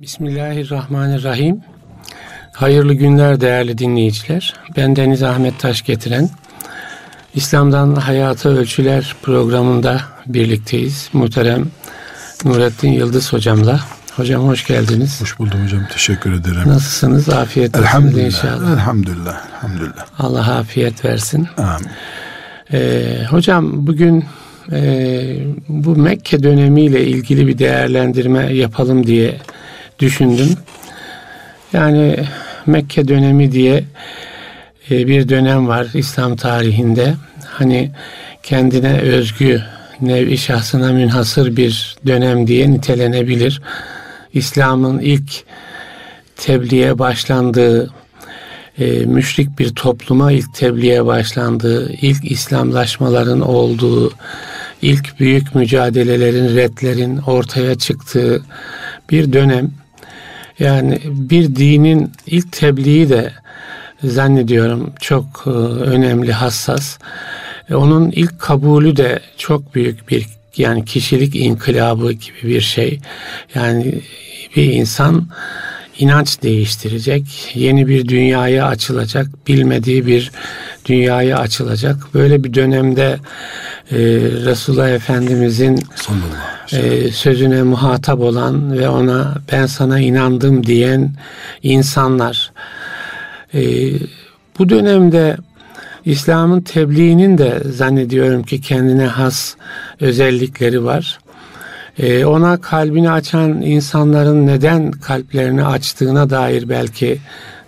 Bismillahirrahmanirrahim. Hayırlı günler değerli dinleyiciler. Ben Deniz Ahmet Taş getiren İslam'dan Hayata Ölçüler programında birlikteyiz. Muhterem Nurettin Yıldız hocamla. Hocam hoş geldiniz. Hoş buldum hocam. Teşekkür ederim. Nasılsınız? Afiyet elhamdülillah, inşallah. Elhamdülillah. Elhamdülillah. Allah afiyet versin. Amin. Ee, hocam bugün e, bu Mekke dönemiyle ilgili bir değerlendirme yapalım diye düşündüm. Yani Mekke dönemi diye e, bir dönem var İslam tarihinde. Hani kendine özgü, nevi şahsına münhasır bir dönem diye nitelenebilir. İslam'ın ilk tebliğe başlandığı, e, müşrik bir topluma ilk tebliğe başlandığı, ilk İslamlaşmaların olduğu, ilk büyük mücadelelerin, redlerin ortaya çıktığı bir dönem. Yani bir dinin ilk tebliği de zannediyorum çok e, önemli, hassas. E, onun ilk kabulü de çok büyük bir yani kişilik inkılabı gibi bir şey. Yani bir insan inanç değiştirecek, yeni bir dünyaya açılacak, bilmediği bir dünyaya açılacak. Böyle bir dönemde e, Resulullah Efendimizin e, sözüne muhatap olan ve ona ben sana inandım diyen insanlar. E, bu dönemde İslam'ın tebliğinin de zannediyorum ki kendine has özellikleri var. Ee, ona kalbini açan insanların neden kalplerini açtığına dair belki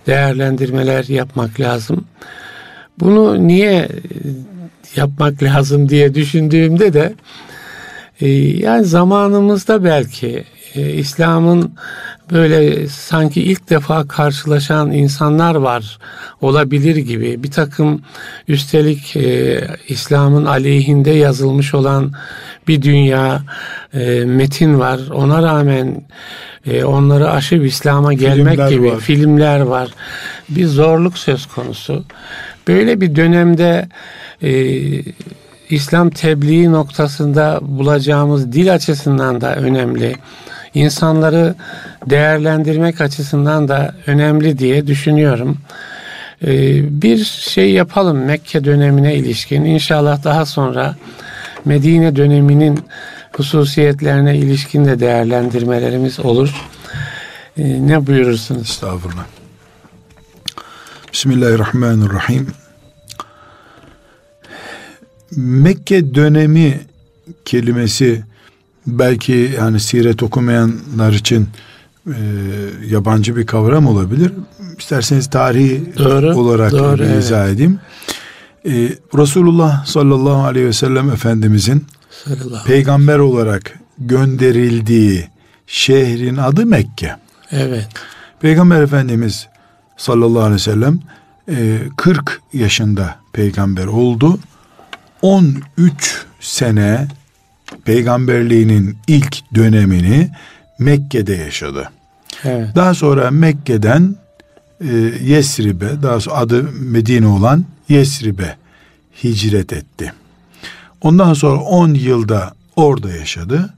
değerlendirmeler yapmak lazım. Bunu niye yapmak lazım diye düşündüğümde de e, yani zamanımızda belki e, İslam'ın böyle sanki ilk defa karşılaşan insanlar var olabilir gibi bir takım üstelik e, İslam'ın aleyhinde yazılmış olan bir dünya e, metin var. Ona rağmen e, onları aşıp İslam'a gelmek filmler gibi var. filmler var. Bir zorluk söz konusu. Böyle bir dönemde e, İslam tebliği noktasında bulacağımız dil açısından da önemli. İnsanları değerlendirmek açısından da önemli diye düşünüyorum. Ee, bir şey yapalım Mekke dönemine ilişkin. İnşallah daha sonra Medine döneminin hususiyetlerine ilişkin de değerlendirmelerimiz olur. Ee, ne buyurursunuz? Estağfurullah. Bismillahirrahmanirrahim. Mekke dönemi kelimesi belki yani siret okumayanlar için e, yabancı bir kavram olabilir. İsterseniz tarihi doğru, olarak doğru, evet. izah edeyim. E, Resulullah sallallahu aleyhi ve sellem Efendimizin sallallahu peygamber olarak gönderildiği şehrin adı Mekke. Evet. Peygamber Efendimiz sallallahu aleyhi ve sellem e, 40 yaşında peygamber oldu. 13 sene peygamberliğinin ilk dönemini Mekke'de yaşadı. Evet. Daha sonra Mekke'den e, Yesrib'e, daha sonra adı Medine olan Yesrib'e hicret etti. Ondan sonra 10 yılda orada yaşadı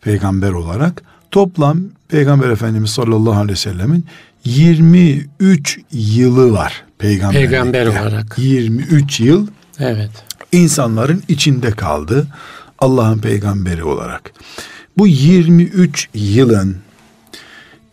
peygamber olarak. Toplam Peygamber Efendimiz sallallahu aleyhi ve sellemin 23 yılı var peygamber. Peygamber olarak. 23 yıl. Evet. İnsanların içinde kaldı. Allah'ın peygamberi olarak. Bu 23 yılın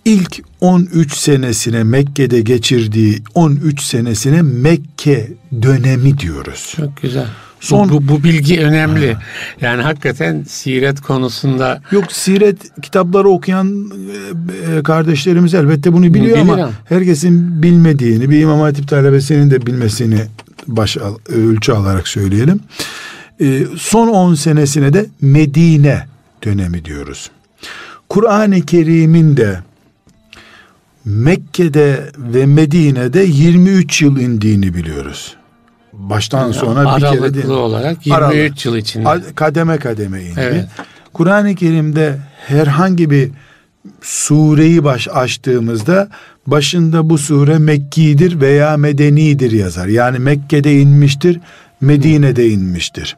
ilk 13 senesine Mekke'de geçirdiği 13 senesine Mekke dönemi diyoruz. Çok güzel. Son bu, bu bilgi önemli. Ha. Yani hakikaten siret konusunda Yok siret kitapları okuyan e, kardeşlerimiz elbette bunu biliyor bunu ama herkesin bilmediğini bir İmam Hatip talebesinin de bilmesini baş ölçü alarak söyleyelim. Ee, son 10 senesine de Medine dönemi diyoruz. Kur'an-ı Kerim'in de Mekke'de ve Medine'de 23 yıl indiğini biliyoruz. Baştan yani sona bir kere değil. olarak 23 Aralık, yıl içinde. Kademe kademe indi. Evet. Kur'an-ı Kerim'de herhangi bir sureyi baş açtığımızda başında bu sure Mekki'dir veya Medeni'dir yazar. Yani Mekke'de inmiştir, Medine'de inmiştir.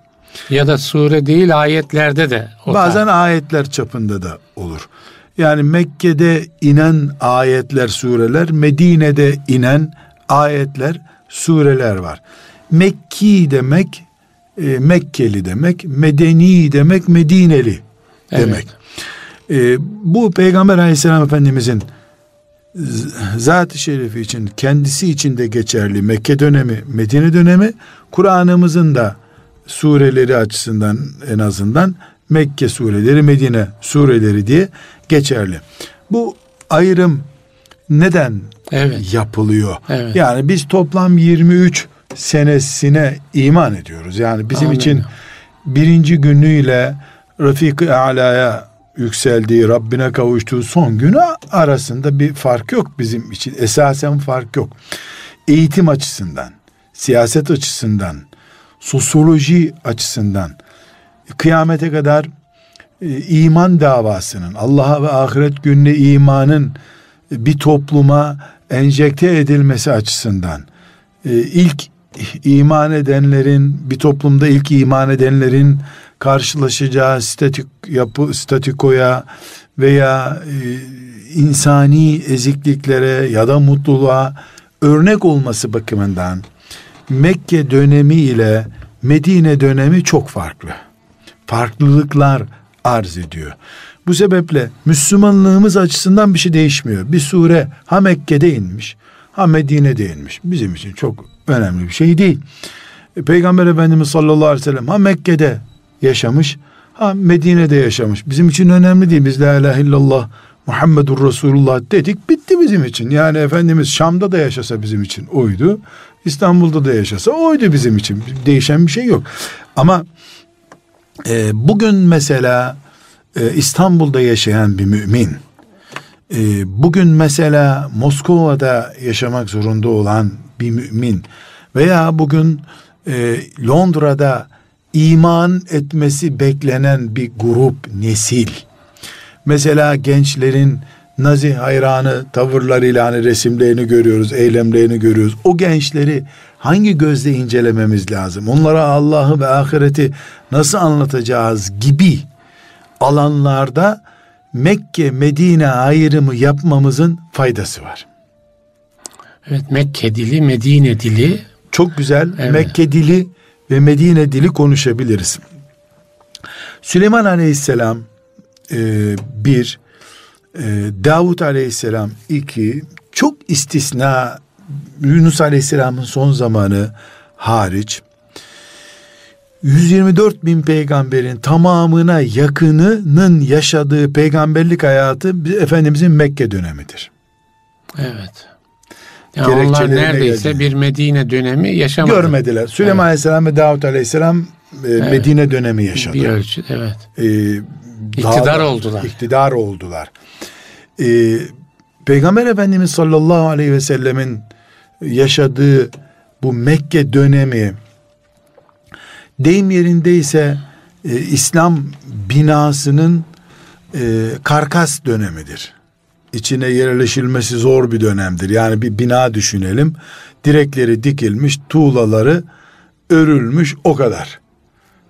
Ya da sure değil ayetlerde de. O Bazen da. ayetler çapında da olur. Yani Mekke'de inen ayetler, sureler, Medine'de inen ayetler, sureler var. Mekki demek e, Mekkeli demek, Medeni demek, Medineli demek. Evet. E, bu Peygamber Aleyhisselam Efendimizin zat-ı şerifi için kendisi için de geçerli Mekke dönemi, Medine dönemi Kur'an'ımızın da sureleri açısından en azından Mekke sureleri, Medine sureleri diye geçerli. Bu ayrım neden evet. yapılıyor? Evet. Yani biz toplam 23 senesine iman ediyoruz. Yani bizim Amin. için birinci günüyle Rafik-i Ala'ya yükseldiği, Rabbine kavuştuğu son günü arasında bir fark yok bizim için. Esasen fark yok. Eğitim açısından, siyaset açısından, sosyoloji açısından kıyamete kadar e, iman davasının, Allah'a ve ahiret gününe imanın bir topluma enjekte edilmesi açısından e, ilk iman edenlerin bir toplumda ilk iman edenlerin karşılaşacağı statik yapı statikoya veya e, insani ezikliklere ya da mutluluğa örnek olması bakımından Mekke dönemi ile Medine dönemi çok farklı. Farklılıklar arz ediyor. Bu sebeple Müslümanlığımız açısından bir şey değişmiyor. Bir sure ha Mekke'de inmiş ha Medine'de inmiş. Bizim için çok önemli bir şey değil. E, Peygamber Efendimiz sallallahu aleyhi ve sellem ha Mekke'de yaşamış ha Medine'de yaşamış. Bizim için önemli değil. Biz la ilahe illallah Muhammedur Resulullah dedik bitti bizim için. Yani Efendimiz Şam'da da yaşasa bizim için oydu. İstanbul'da da yaşasa oydu bizim için. Değişen bir şey yok. Ama e, bugün mesela e, İstanbul'da yaşayan bir mümin, e, bugün mesela Moskova'da yaşamak zorunda olan bir mümin veya bugün e, Londra'da iman etmesi beklenen bir grup nesil. Mesela gençlerin Nazi hayranı tavırlarıyla hani resimlerini görüyoruz, eylemlerini görüyoruz. O gençleri hangi gözle incelememiz lazım? Onlara Allah'ı ve ahireti nasıl anlatacağız gibi alanlarda Mekke Medine ayrımı yapmamızın faydası var. Evet Mekke dili, Medine dili. Çok güzel. Evet. Mekke dili ve Medine dili konuşabiliriz. Süleyman Aleyhisselam e, bir, e, Davut Aleyhisselam iki, çok istisna Yunus Aleyhisselam'ın son zamanı hariç 124 bin peygamberin tamamına yakınının yaşadığı peygamberlik hayatı Efendimizin Mekke dönemidir. Evet. Yani onlar neredeyse geldi. bir Medine dönemi yaşamadı. Görmediler. Süleyman evet. Aleyhisselam ve Davut Aleyhisselam e, evet. Medine dönemi yaşadı. Bir ölçü evet. Ee, iktidar oldular. İktidar oldular. Ee, Peygamber Efendimiz sallallahu aleyhi ve sellemin yaşadığı bu Mekke dönemi deyim yerindeyse e, İslam binasının e, karkas dönemidir. İçine yerleşilmesi zor bir dönemdir. Yani bir bina düşünelim. Direkleri dikilmiş, tuğlaları örülmüş o kadar.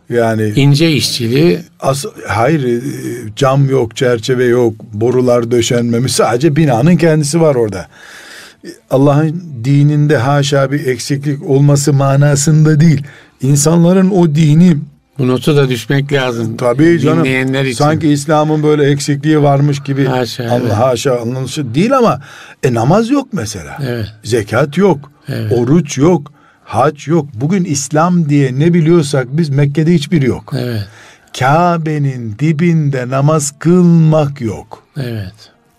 Yani ince işçiliği as, hayır e, cam yok, çerçeve yok, borular döşenmemiş. Sadece binanın kendisi var orada. Allah'ın dininde haşa bir eksiklik olması manasında değil. İnsanların o dini bu notu da düşmek lazım. Tabii canım. Dinleyenler için. Sanki İslam'ın böyle eksikliği varmış gibi. Haşa. Allah evet. haşa anlamışı değil ama e, namaz yok mesela. Evet. Zekat yok. Evet. Oruç yok. Hac yok. Bugün İslam diye ne biliyorsak biz Mekke'de hiçbir yok. Evet. Kabe'nin dibinde namaz kılmak yok. Evet.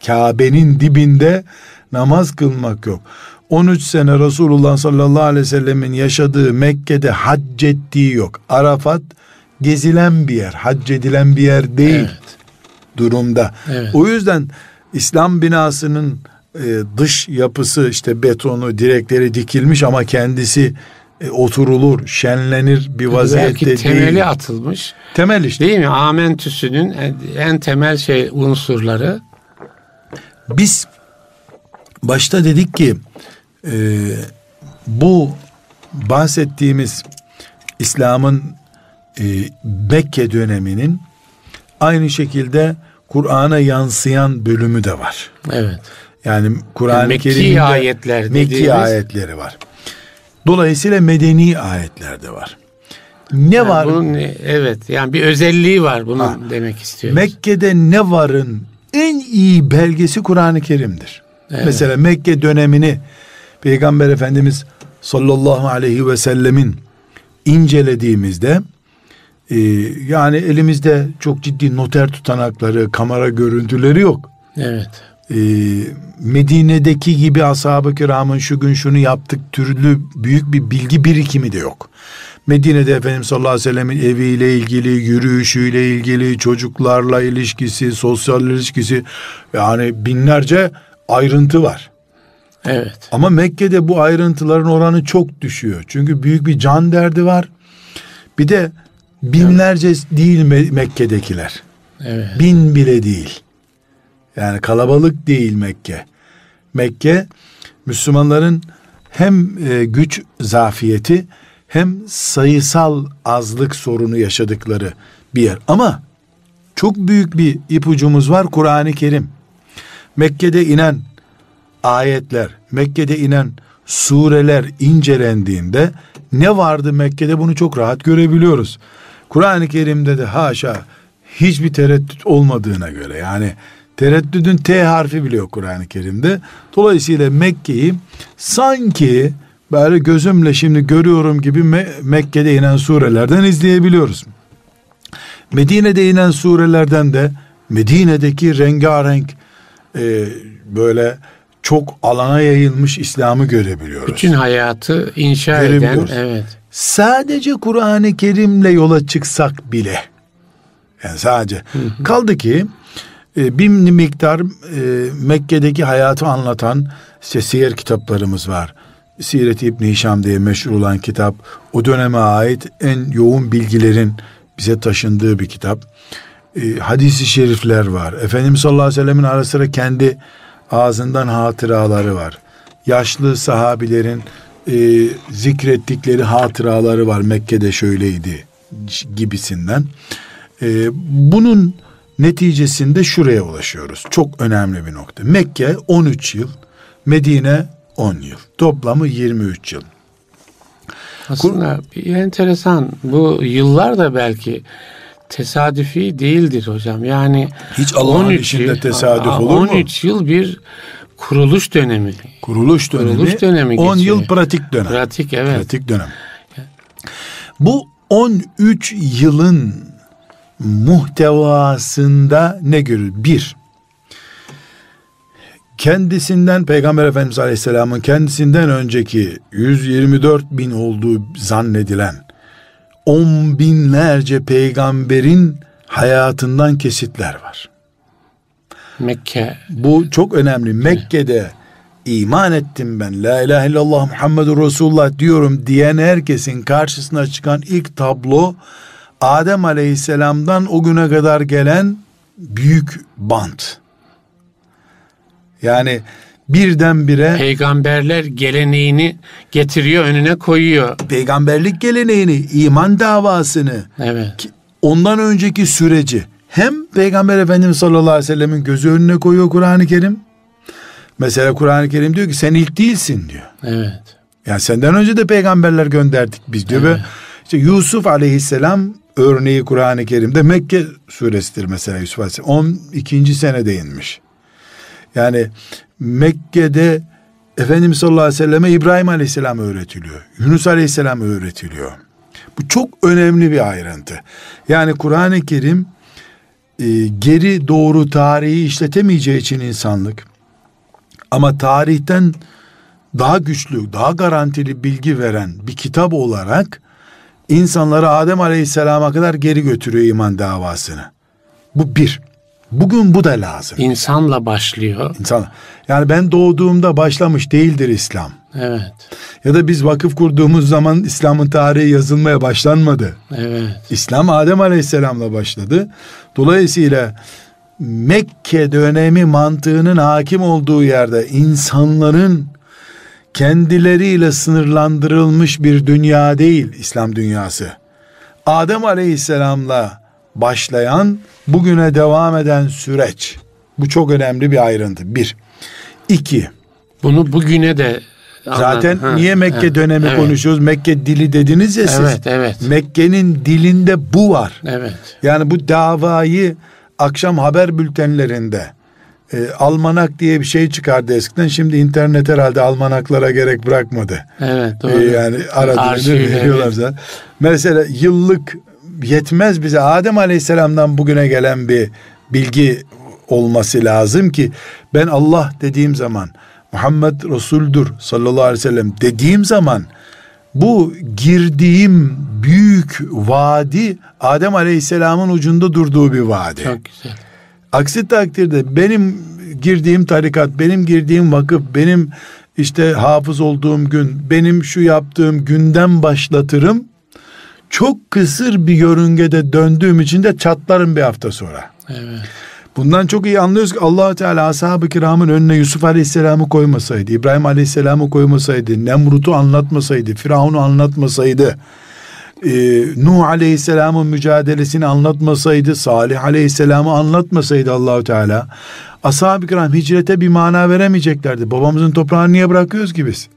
Kabe'nin dibinde namaz kılmak yok. 13 sene Resulullah sallallahu aleyhi ve sellemin yaşadığı Mekke'de hac ettiği yok. Arafat gezilen bir yer, hac edilen bir yer değil evet. durumda. Evet. O yüzden İslam binasının e, dış yapısı işte betonu, direkleri dikilmiş ama kendisi e, oturulur, şenlenir bir vaziyette Belki temeli değil. atılmış. Temel işte. Değil mi? Amentüsünün en, en temel şey unsurları. Biz başta dedik ki e, bu bahsettiğimiz İslam'ın e, Mekke döneminin aynı şekilde Kur'an'a yansıyan bölümü de var. Evet. Yani Kur'an-ı Mekki Kerim'de ayetler Mekki dediğimiz- ayetleri var. Dolayısıyla medeni ayetler de var. Ne Yani var? Bunun evet yani bir özelliği var bunun Ha. demek istiyoruz. Mekke'de ne varın en iyi belgesi Kur'an-ı Kerim'dir. Evet. Mesela Mekke dönemini Peygamber Efendimiz sallallahu aleyhi ve sellemin incelediğimizde e, yani elimizde çok ciddi noter tutanakları, kamera görüntüleri yok. Evet. E, Medine'deki gibi ashab-ı kiramın şu gün şunu yaptık türlü büyük bir bilgi birikimi de yok. Medine'de Efendimiz sallallahu aleyhi ve sellemin eviyle ilgili, yürüyüşüyle ilgili, çocuklarla ilişkisi, sosyal ilişkisi yani binlerce ayrıntı var. Evet. Ama Mekke'de bu ayrıntıların oranı çok düşüyor. Çünkü büyük bir can derdi var. Bir de binlerce değil Me- Mekke'dekiler. Evet. Bin bile değil. Yani kalabalık değil Mekke. Mekke Müslümanların hem e, güç zafiyeti hem sayısal azlık sorunu yaşadıkları bir yer. Ama çok büyük bir ipucumuz var Kur'an-ı Kerim. Mekke'de inen ayetler, Mekke'de inen sureler incelendiğinde ne vardı Mekke'de bunu çok rahat görebiliyoruz. Kur'an-ı Kerim'de de haşa hiçbir tereddüt olmadığına göre yani tereddüdün T harfi bile yok Kur'an-ı Kerim'de. Dolayısıyla Mekke'yi sanki böyle gözümle şimdi görüyorum gibi Me- Mekke'de inen surelerden izleyebiliyoruz. Medine'de inen surelerden de Medine'deki rengarenk e, böyle çok alana yayılmış İslam'ı görebiliyoruz. Bütün hayatı inşa eden evet. Sadece Kur'an-ı Kerim'le yola çıksak bile yani sadece kaldı ki e, bir miktar e, Mekke'deki hayatı anlatan işte siyer kitaplarımız var. Siret-i İbn Hişam diye meşhur olan kitap o döneme ait en yoğun bilgilerin bize taşındığı bir kitap. E, hadisi şerifler var. Efendimiz sallallahu aleyhi ve sellemin ara sıra kendi ağzından hatıraları var. Yaşlı sahabilerin e, zikrettikleri hatıraları var. Mekke'de şöyleydi gibisinden. E, bunun neticesinde şuraya ulaşıyoruz. Çok önemli bir nokta. Mekke 13 yıl, Medine 10 yıl. Toplamı 23 yıl. Aslında bir enteresan bu yıllar da belki tesadüfi değildir hocam. Yani Hiç Allah'ın 13 yıl- tesadüf olur mu? 13 yıl bir kuruluş dönemi. Kuruluş dönemi, Kuruluş dönemi 10 geçiyor. yıl pratik dönem. Pratik evet. Pratik dönem. Bu 13 yılın muhtevasında ne görür? Bir, kendisinden Peygamber Efendimiz Aleyhisselam'ın kendisinden önceki 124 bin olduğu zannedilen on binlerce peygamberin hayatından kesitler var. Mekke Bu çok önemli. Mekke'de iman ettim ben. La ilahe illallah Muhammedur Resulullah diyorum diyen herkesin karşısına çıkan ilk tablo Adem Aleyhisselam'dan o güne kadar gelen büyük bant. Yani birdenbire peygamberler geleneğini getiriyor önüne koyuyor. peygamberlik geleneğini, iman davasını, Evet. ondan önceki süreci hem Peygamber Efendimiz sallallahu aleyhi ve sellemin gözü önüne koyuyor Kur'an-ı Kerim. Mesela Kur'an-ı Kerim diyor ki sen ilk değilsin diyor. Evet. Yani senden önce de peygamberler gönderdik biz diyor Evet. ve işte Yusuf aleyhisselam örneği Kur'an-ı Kerim'de Mekke suresidir mesela Yusuf aleyhisselam 12. senede inmiş. Yani Mekke'de Efendimiz sallallahu aleyhi ve selleme İbrahim aleyhisselam öğretiliyor. Yunus aleyhisselam öğretiliyor. Bu çok önemli bir ayrıntı. Yani Kur'an-ı Kerim e, geri doğru tarihi işletemeyeceği için insanlık ama tarihten daha güçlü, daha garantili bilgi veren bir kitap olarak insanları Adem Aleyhisselam'a kadar geri götürüyor iman davasını. Bu bir. Bugün bu da lazım. İnsanla başlıyor. İnsan, yani ben doğduğumda başlamış değildir İslam. Evet. Ya da biz vakıf kurduğumuz zaman İslam'ın tarihi yazılmaya başlanmadı. Evet. İslam Adem Aleyhisselam'la başladı. Dolayısıyla Mekke dönemi mantığının hakim olduğu yerde insanların kendileriyle sınırlandırılmış bir dünya değil İslam dünyası. Adem Aleyhisselam'la başlayan bugüne devam eden süreç. Bu çok önemli bir ayrıntı. Bir. İki. Bunu bugüne de Zaten ha, niye Mekke ha, dönemi evet. konuşuyoruz? Mekke dili dediniz ya siz. Evet, evet. Mekke'nin dilinde bu var. Evet. Yani bu davayı akşam haber bültenlerinde e, almanak diye bir şey çıkardı eskiden. Şimdi internet herhalde almanaklara gerek bırakmadı. Evet doğru. E, yani aradığını veriyorlar evet. Mesela yıllık yetmez bize Adem Aleyhisselam'dan bugüne gelen bir bilgi olması lazım ki ben Allah dediğim zaman Muhammed Resul'dür sallallahu aleyhi ve sellem dediğim zaman bu girdiğim büyük vadi Adem Aleyhisselam'ın ucunda durduğu bir vadi. Çok güzel. Aksi takdirde benim girdiğim tarikat, benim girdiğim vakıf, benim işte hafız olduğum gün, benim şu yaptığım günden başlatırım. Çok kısır bir yörüngede döndüğüm için de çatlarım bir hafta sonra. Evet. Bundan çok iyi anlıyoruz ki allah Teala ashab-ı kiramın önüne Yusuf Aleyhisselam'ı koymasaydı, İbrahim Aleyhisselam'ı koymasaydı, Nemrut'u anlatmasaydı, Firavun'u anlatmasaydı, e, Nuh Aleyhisselam'ın mücadelesini anlatmasaydı, Salih Aleyhisselam'ı anlatmasaydı Allahu Teala, ashab-ı kiram hicrete bir mana veremeyeceklerdi. Babamızın toprağını niye bırakıyoruz ki biz?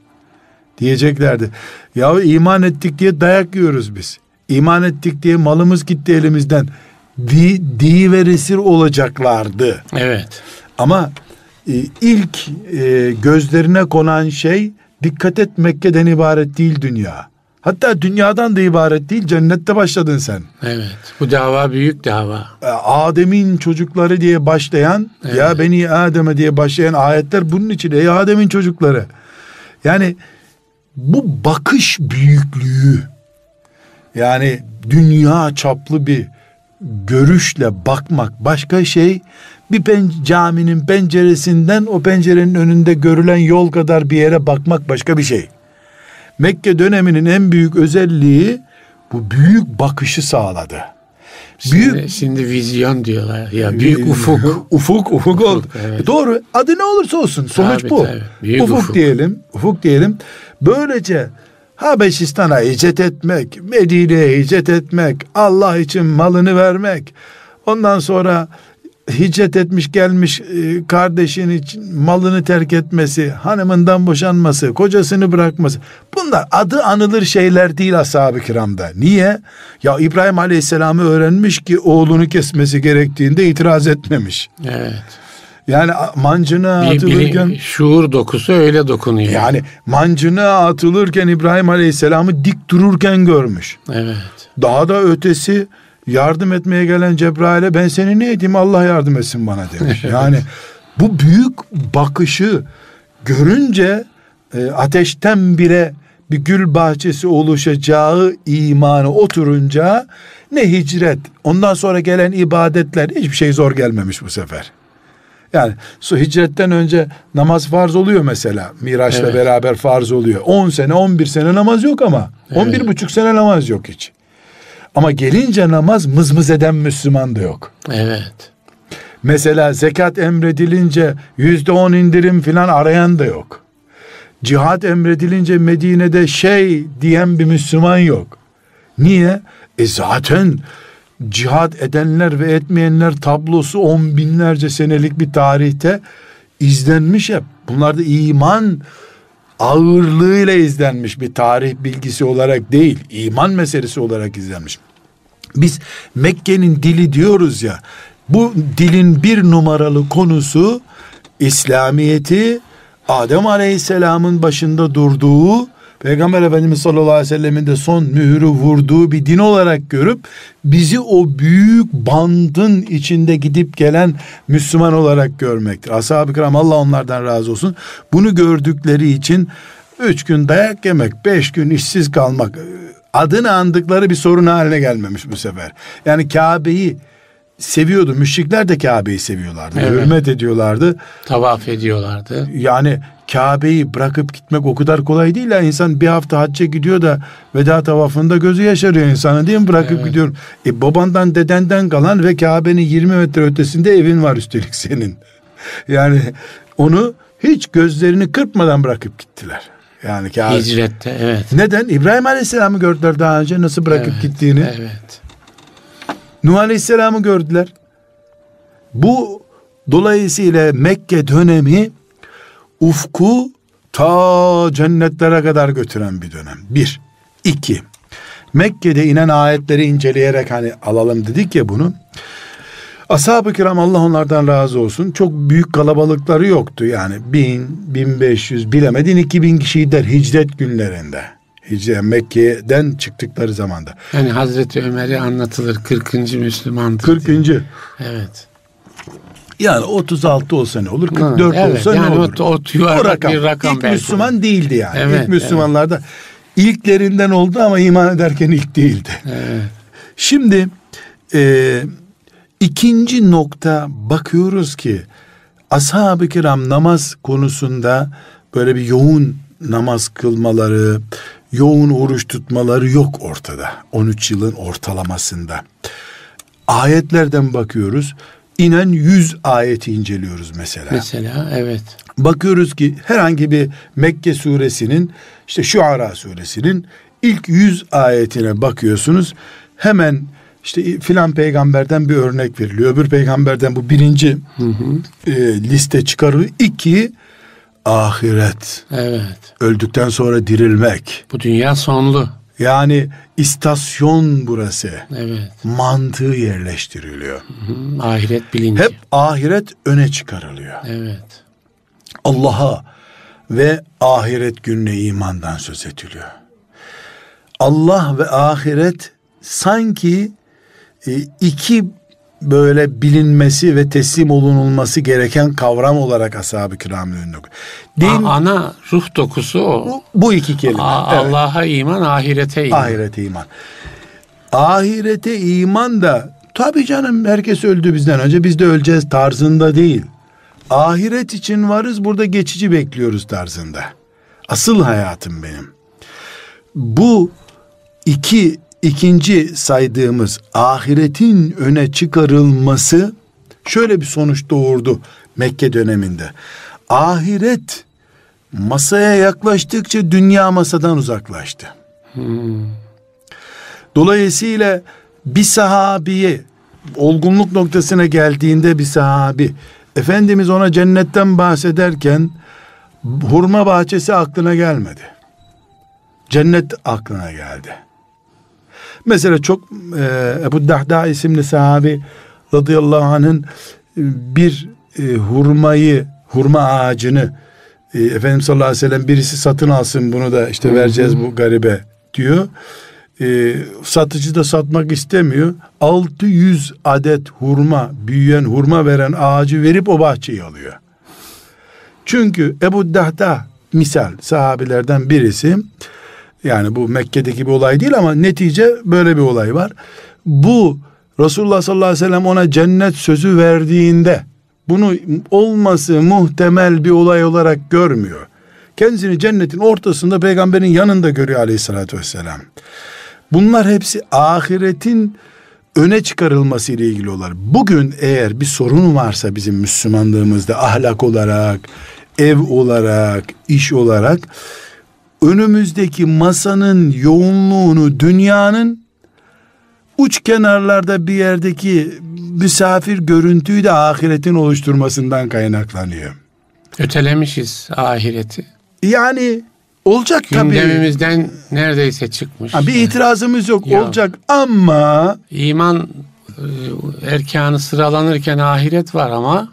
Diyeceklerdi. Ya iman ettik diye dayak yiyoruz biz. İman ettik diye malımız gitti elimizden di, di ve olacaklardı. Evet. Ama e, ilk e, gözlerine konan şey dikkat et Mekke'den ibaret değil dünya. Hatta dünyadan da ibaret değil cennette başladın sen. Evet bu dava büyük dava. E, Adem'in çocukları diye başlayan evet. ya beni Adem'e diye başlayan ayetler bunun için ey Adem'in çocukları. Yani bu bakış büyüklüğü yani dünya çaplı bir görüşle bakmak başka şey bir pen caminin penceresinden o pencerenin önünde görülen yol kadar bir yere bakmak başka bir şey. Mekke döneminin en büyük özelliği bu büyük bakışı sağladı. Şimdi, büyük şimdi vizyon diyorlar ya büyük ufuk. ufuk ufuk oldu. Evet. Doğru. Adı ne olursa olsun sonuç tabii, bu. Tabii. Büyük ufuk, ufuk diyelim. Ufuk diyelim. Böylece Habeşistan'a hicret etmek, Medine'ye hicret etmek, Allah için malını vermek, ondan sonra hicret etmiş gelmiş e, kardeşin için malını terk etmesi, hanımından boşanması, kocasını bırakması. Bunlar adı anılır şeyler değil ashab-ı kiramda. Niye? Ya İbrahim Aleyhisselam'ı öğrenmiş ki oğlunu kesmesi gerektiğinde itiraz etmemiş. Evet. Yani mancına bir, atılırken bir şuur dokusu öyle dokunuyor. Yani mancına atılırken İbrahim Aleyhisselam'ı dik dururken görmüş. Evet. Daha da ötesi yardım etmeye gelen Cebrail'e ben seni ne edeyim Allah yardım etsin bana demiş. Yani bu büyük bakışı görünce e, ateşten bire bir gül bahçesi oluşacağı imanı oturunca ne hicret ondan sonra gelen ibadetler hiçbir şey zor gelmemiş bu sefer. Yani su hicretten önce namaz farz oluyor mesela. Miraçla evet. beraber farz oluyor. 10 sene 11 sene namaz yok ama. Evet. 11 buçuk sene namaz yok hiç. Ama gelince namaz mızmız eden Müslüman da yok. Evet. Mesela zekat emredilince yüzde on indirim filan arayan da yok. Cihat emredilince Medine'de şey diyen bir Müslüman yok. Niye? E zaten cihad edenler ve etmeyenler tablosu on binlerce senelik bir tarihte izlenmiş hep. Bunlar da iman ağırlığıyla izlenmiş bir tarih bilgisi olarak değil, iman meselesi olarak izlenmiş. Biz Mekke'nin dili diyoruz ya, bu dilin bir numaralı konusu İslamiyeti Adem Aleyhisselam'ın başında durduğu Peygamber Efendimiz sallallahu aleyhi ve sellemin de son mührü vurduğu bir din olarak görüp bizi o büyük bandın içinde gidip gelen Müslüman olarak görmektir. Ashab-ı kiram Allah onlardan razı olsun. Bunu gördükleri için üç gün dayak yemek, beş gün işsiz kalmak adını andıkları bir sorun haline gelmemiş bu sefer. Yani Kabe'yi seviyordu. Müşrikler de Kabe'yi seviyorlardı. Evet. Hürmet ediyorlardı. Tavaf ediyorlardı. Yani Kabe'yi bırakıp gitmek o kadar kolay değil ya. İnsan bir hafta hacca gidiyor da veda tavafında gözü yaşarıyor insanı değil mi? Bırakıp evet. gidiyorum. E babandan dedenden kalan ve Kabe'nin 20 metre ötesinde evin var üstelik senin. Yani onu hiç gözlerini kırpmadan bırakıp gittiler. Yani Kabe. Hicrette evet. Neden? İbrahim Aleyhisselam'ı gördüler daha önce nasıl bırakıp evet, gittiğini. Evet. Nuh Aleyhisselam'ı gördüler. Bu dolayısıyla Mekke dönemi ufku ta cennetlere kadar götüren bir dönem. Bir. iki. Mekke'de inen ayetleri inceleyerek hani alalım dedik ya bunu. Ashab-ı kiram Allah onlardan razı olsun. Çok büyük kalabalıkları yoktu yani. Bin, bin beş yüz bilemedin iki bin kişiydiler hicret günlerinde. Hicret Mekke'den çıktıkları zamanda. Yani Hazreti Ömer'i anlatılır 40. Müslümandı. 40. Diye. Evet. Yani 36 olsa ne olur? 44 Hı, evet, olsa yani ne olur? O, o, o rakam, bir rakam İlk belki. Müslüman değildi yani. Evet, ilk Müslümanlarda ilklerinden oldu ama iman ederken ilk değildi. Evet. Şimdi e, ikinci nokta bakıyoruz ki ashab-ı kiram namaz konusunda böyle bir yoğun namaz kılmaları, yoğun oruç tutmaları yok ortada. 13 yılın ortalamasında. Ayetlerden bakıyoruz. İnen 100 ayeti inceliyoruz mesela. Mesela evet. Bakıyoruz ki herhangi bir Mekke suresinin işte Şuara suresinin ilk 100 ayetine bakıyorsunuz. Hemen işte filan peygamberden bir örnek veriliyor. Öbür peygamberden bu birinci Hı hı. e, liste çıkarılıyor. İki ahiret. Evet. Öldükten sonra dirilmek. Bu dünya sonlu. Yani istasyon burası. Evet. Mantığı yerleştiriliyor. Hı hı. Ahiret bilinci. Hep ahiret öne çıkarılıyor. Evet. Allah'a ve ahiret gününe imandan söz ediliyor. Allah ve ahiret sanki e, iki böyle bilinmesi ve teslim olunulması gereken kavram olarak ashab-ı kiramın önüne mi? A- ana ruh dokusu o. Bu iki kelime. A- Evet. Allah'a iman, ahirete iman. Ahirete iman. Ahirete iman da tabii canım herkes öldü bizden önce biz de öleceğiz tarzında değil. Ahiret için varız burada geçici bekliyoruz tarzında. Asıl hayatım benim. Bu iki ikinci saydığımız ahiretin öne çıkarılması şöyle bir sonuç doğurdu Mekke döneminde. Ahiret masaya yaklaştıkça dünya masadan uzaklaştı. Dolayısıyla bir sahabiye olgunluk noktasına geldiğinde bir sahabi Efendimiz ona cennetten bahsederken hurma bahçesi aklına gelmedi. Cennet aklına geldi. Mesela çok e, Ebu Dahda isimli sahabi radıyallahu anh'ın e, bir e, hurmayı, hurma ağacını e, Efendimiz sallallahu aleyhi ve sellem birisi satın alsın bunu da işte vereceğiz bu garibe diyor. E, satıcı da satmak istemiyor. 600 adet hurma, büyüyen hurma veren ağacı verip o bahçeyi alıyor. Çünkü Ebu Dahda misal sahabilerden birisi yani bu Mekke'deki bir olay değil ama netice böyle bir olay var. Bu Resulullah sallallahu aleyhi ve sellem ona cennet sözü verdiğinde bunu olması muhtemel bir olay olarak görmüyor. Kendisini cennetin ortasında peygamberin yanında görüyor aleyhissalatü vesselam. Bunlar hepsi ahiretin öne çıkarılması ile ilgili olarak. Bugün eğer bir sorun varsa bizim Müslümanlığımızda ahlak olarak, ev olarak, iş olarak önümüzdeki masanın yoğunluğunu dünyanın uç kenarlarda bir yerdeki misafir görüntüyü de ahiretin oluşturmasından kaynaklanıyor. Ötelemişiz ahireti. Yani olacak tabii. Gündemimizden neredeyse çıkmış. Ha, bir itirazımız yok. Yok. Olacak ama İman e, erkanı sıralanırken ahiret var ama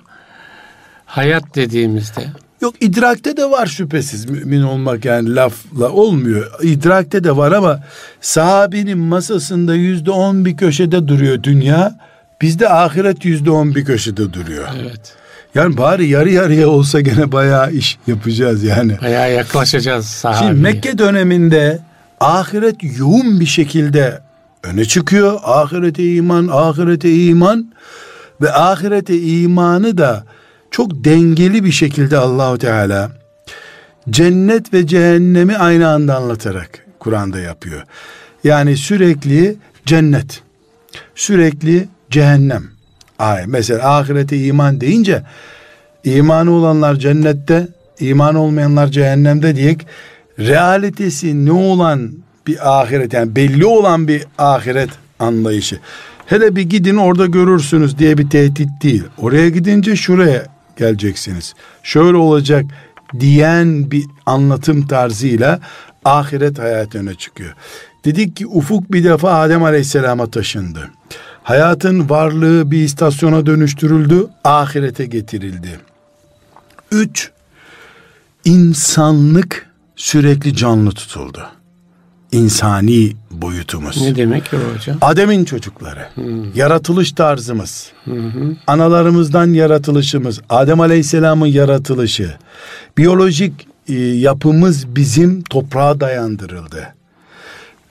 hayat dediğimizde yok idrakte de var şüphesiz mümin olmak yani lafla olmuyor. İdrakte de var ama sahabenin masasında yüzde on bir köşede duruyor dünya. Bizde ahiret yüzde on bir köşede duruyor. evet Yani bari yarı yarıya olsa gene bayağı iş yapacağız yani. bayağı yaklaşacağız sahabeye. Şimdi Mekke döneminde ahiret yoğun bir şekilde öne çıkıyor. Ahirete iman, ahirete iman ve ahirete imanı da çok dengeli bir şekilde Allahu Teala cennet ve cehennemi aynı anda anlatarak Kur'an'da yapıyor. Yani sürekli cennet, sürekli cehennem. Ay, mesela ahirete iman deyince imanı olanlar cennette, iman olmayanlar cehennemde diye realitesi ne olan bir ahiret yani belli olan bir ahiret anlayışı. Hele bir gidin orada görürsünüz diye bir tehdit değil. Oraya gidince şuraya geleceksiniz. Şöyle olacak diyen bir anlatım tarzıyla ahiret hayatı öne çıkıyor. Dedik ki ufuk bir defa Adem Aleyhisselam'a taşındı. Hayatın varlığı bir istasyona dönüştürüldü, ahirete getirildi. Üç, insanlık sürekli canlı tutuldu. İnsani boyutumuz. Ne demek o hocam? Adem'in çocukları, hmm. yaratılış tarzımız, hmm. analarımızdan yaratılışımız, Adem Aleyhisselam'ın yaratılışı, biyolojik e, yapımız bizim toprağa dayandırıldı.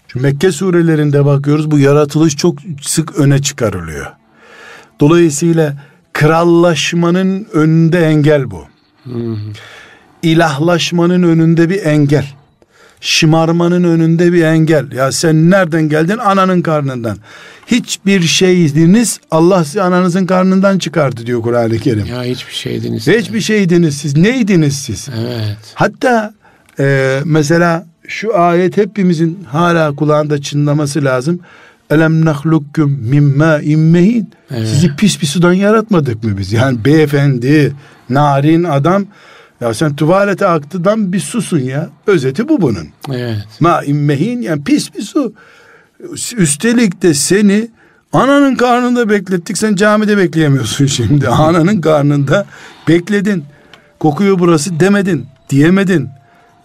Şu Mekke surelerinde bakıyoruz bu yaratılış çok sık öne çıkarılıyor. Dolayısıyla krallaşmanın önünde engel bu. Hmm. İlahlaşmanın önünde bir engel. Şımarmanın önünde bir engel. Ya sen nereden geldin? Ananın karnından. Hiçbir şeydiniz Allah sizi ananızın karnından çıkardı diyor Kur'an-ı Kerim. Ya hiçbir şeydiniz. Hiçbir şeydiniz siz. Neydiniz siz? Evet. Hatta e, mesela şu ayet hepimizin hala kulağında çınlaması lazım. Elem nahlukkum mimma immehin. Sizi pis bir sudan yaratmadık mı biz? Yani beyefendi, narin adam ya sen tuvalete aktıdan bir susun ya. Özeti bu bunun. Evet. Ma immehin yani pis bir su. Üstelik de seni ananın karnında beklettik. Sen camide bekleyemiyorsun şimdi. Ananın karnında bekledin. Kokuyor burası demedin. Diyemedin.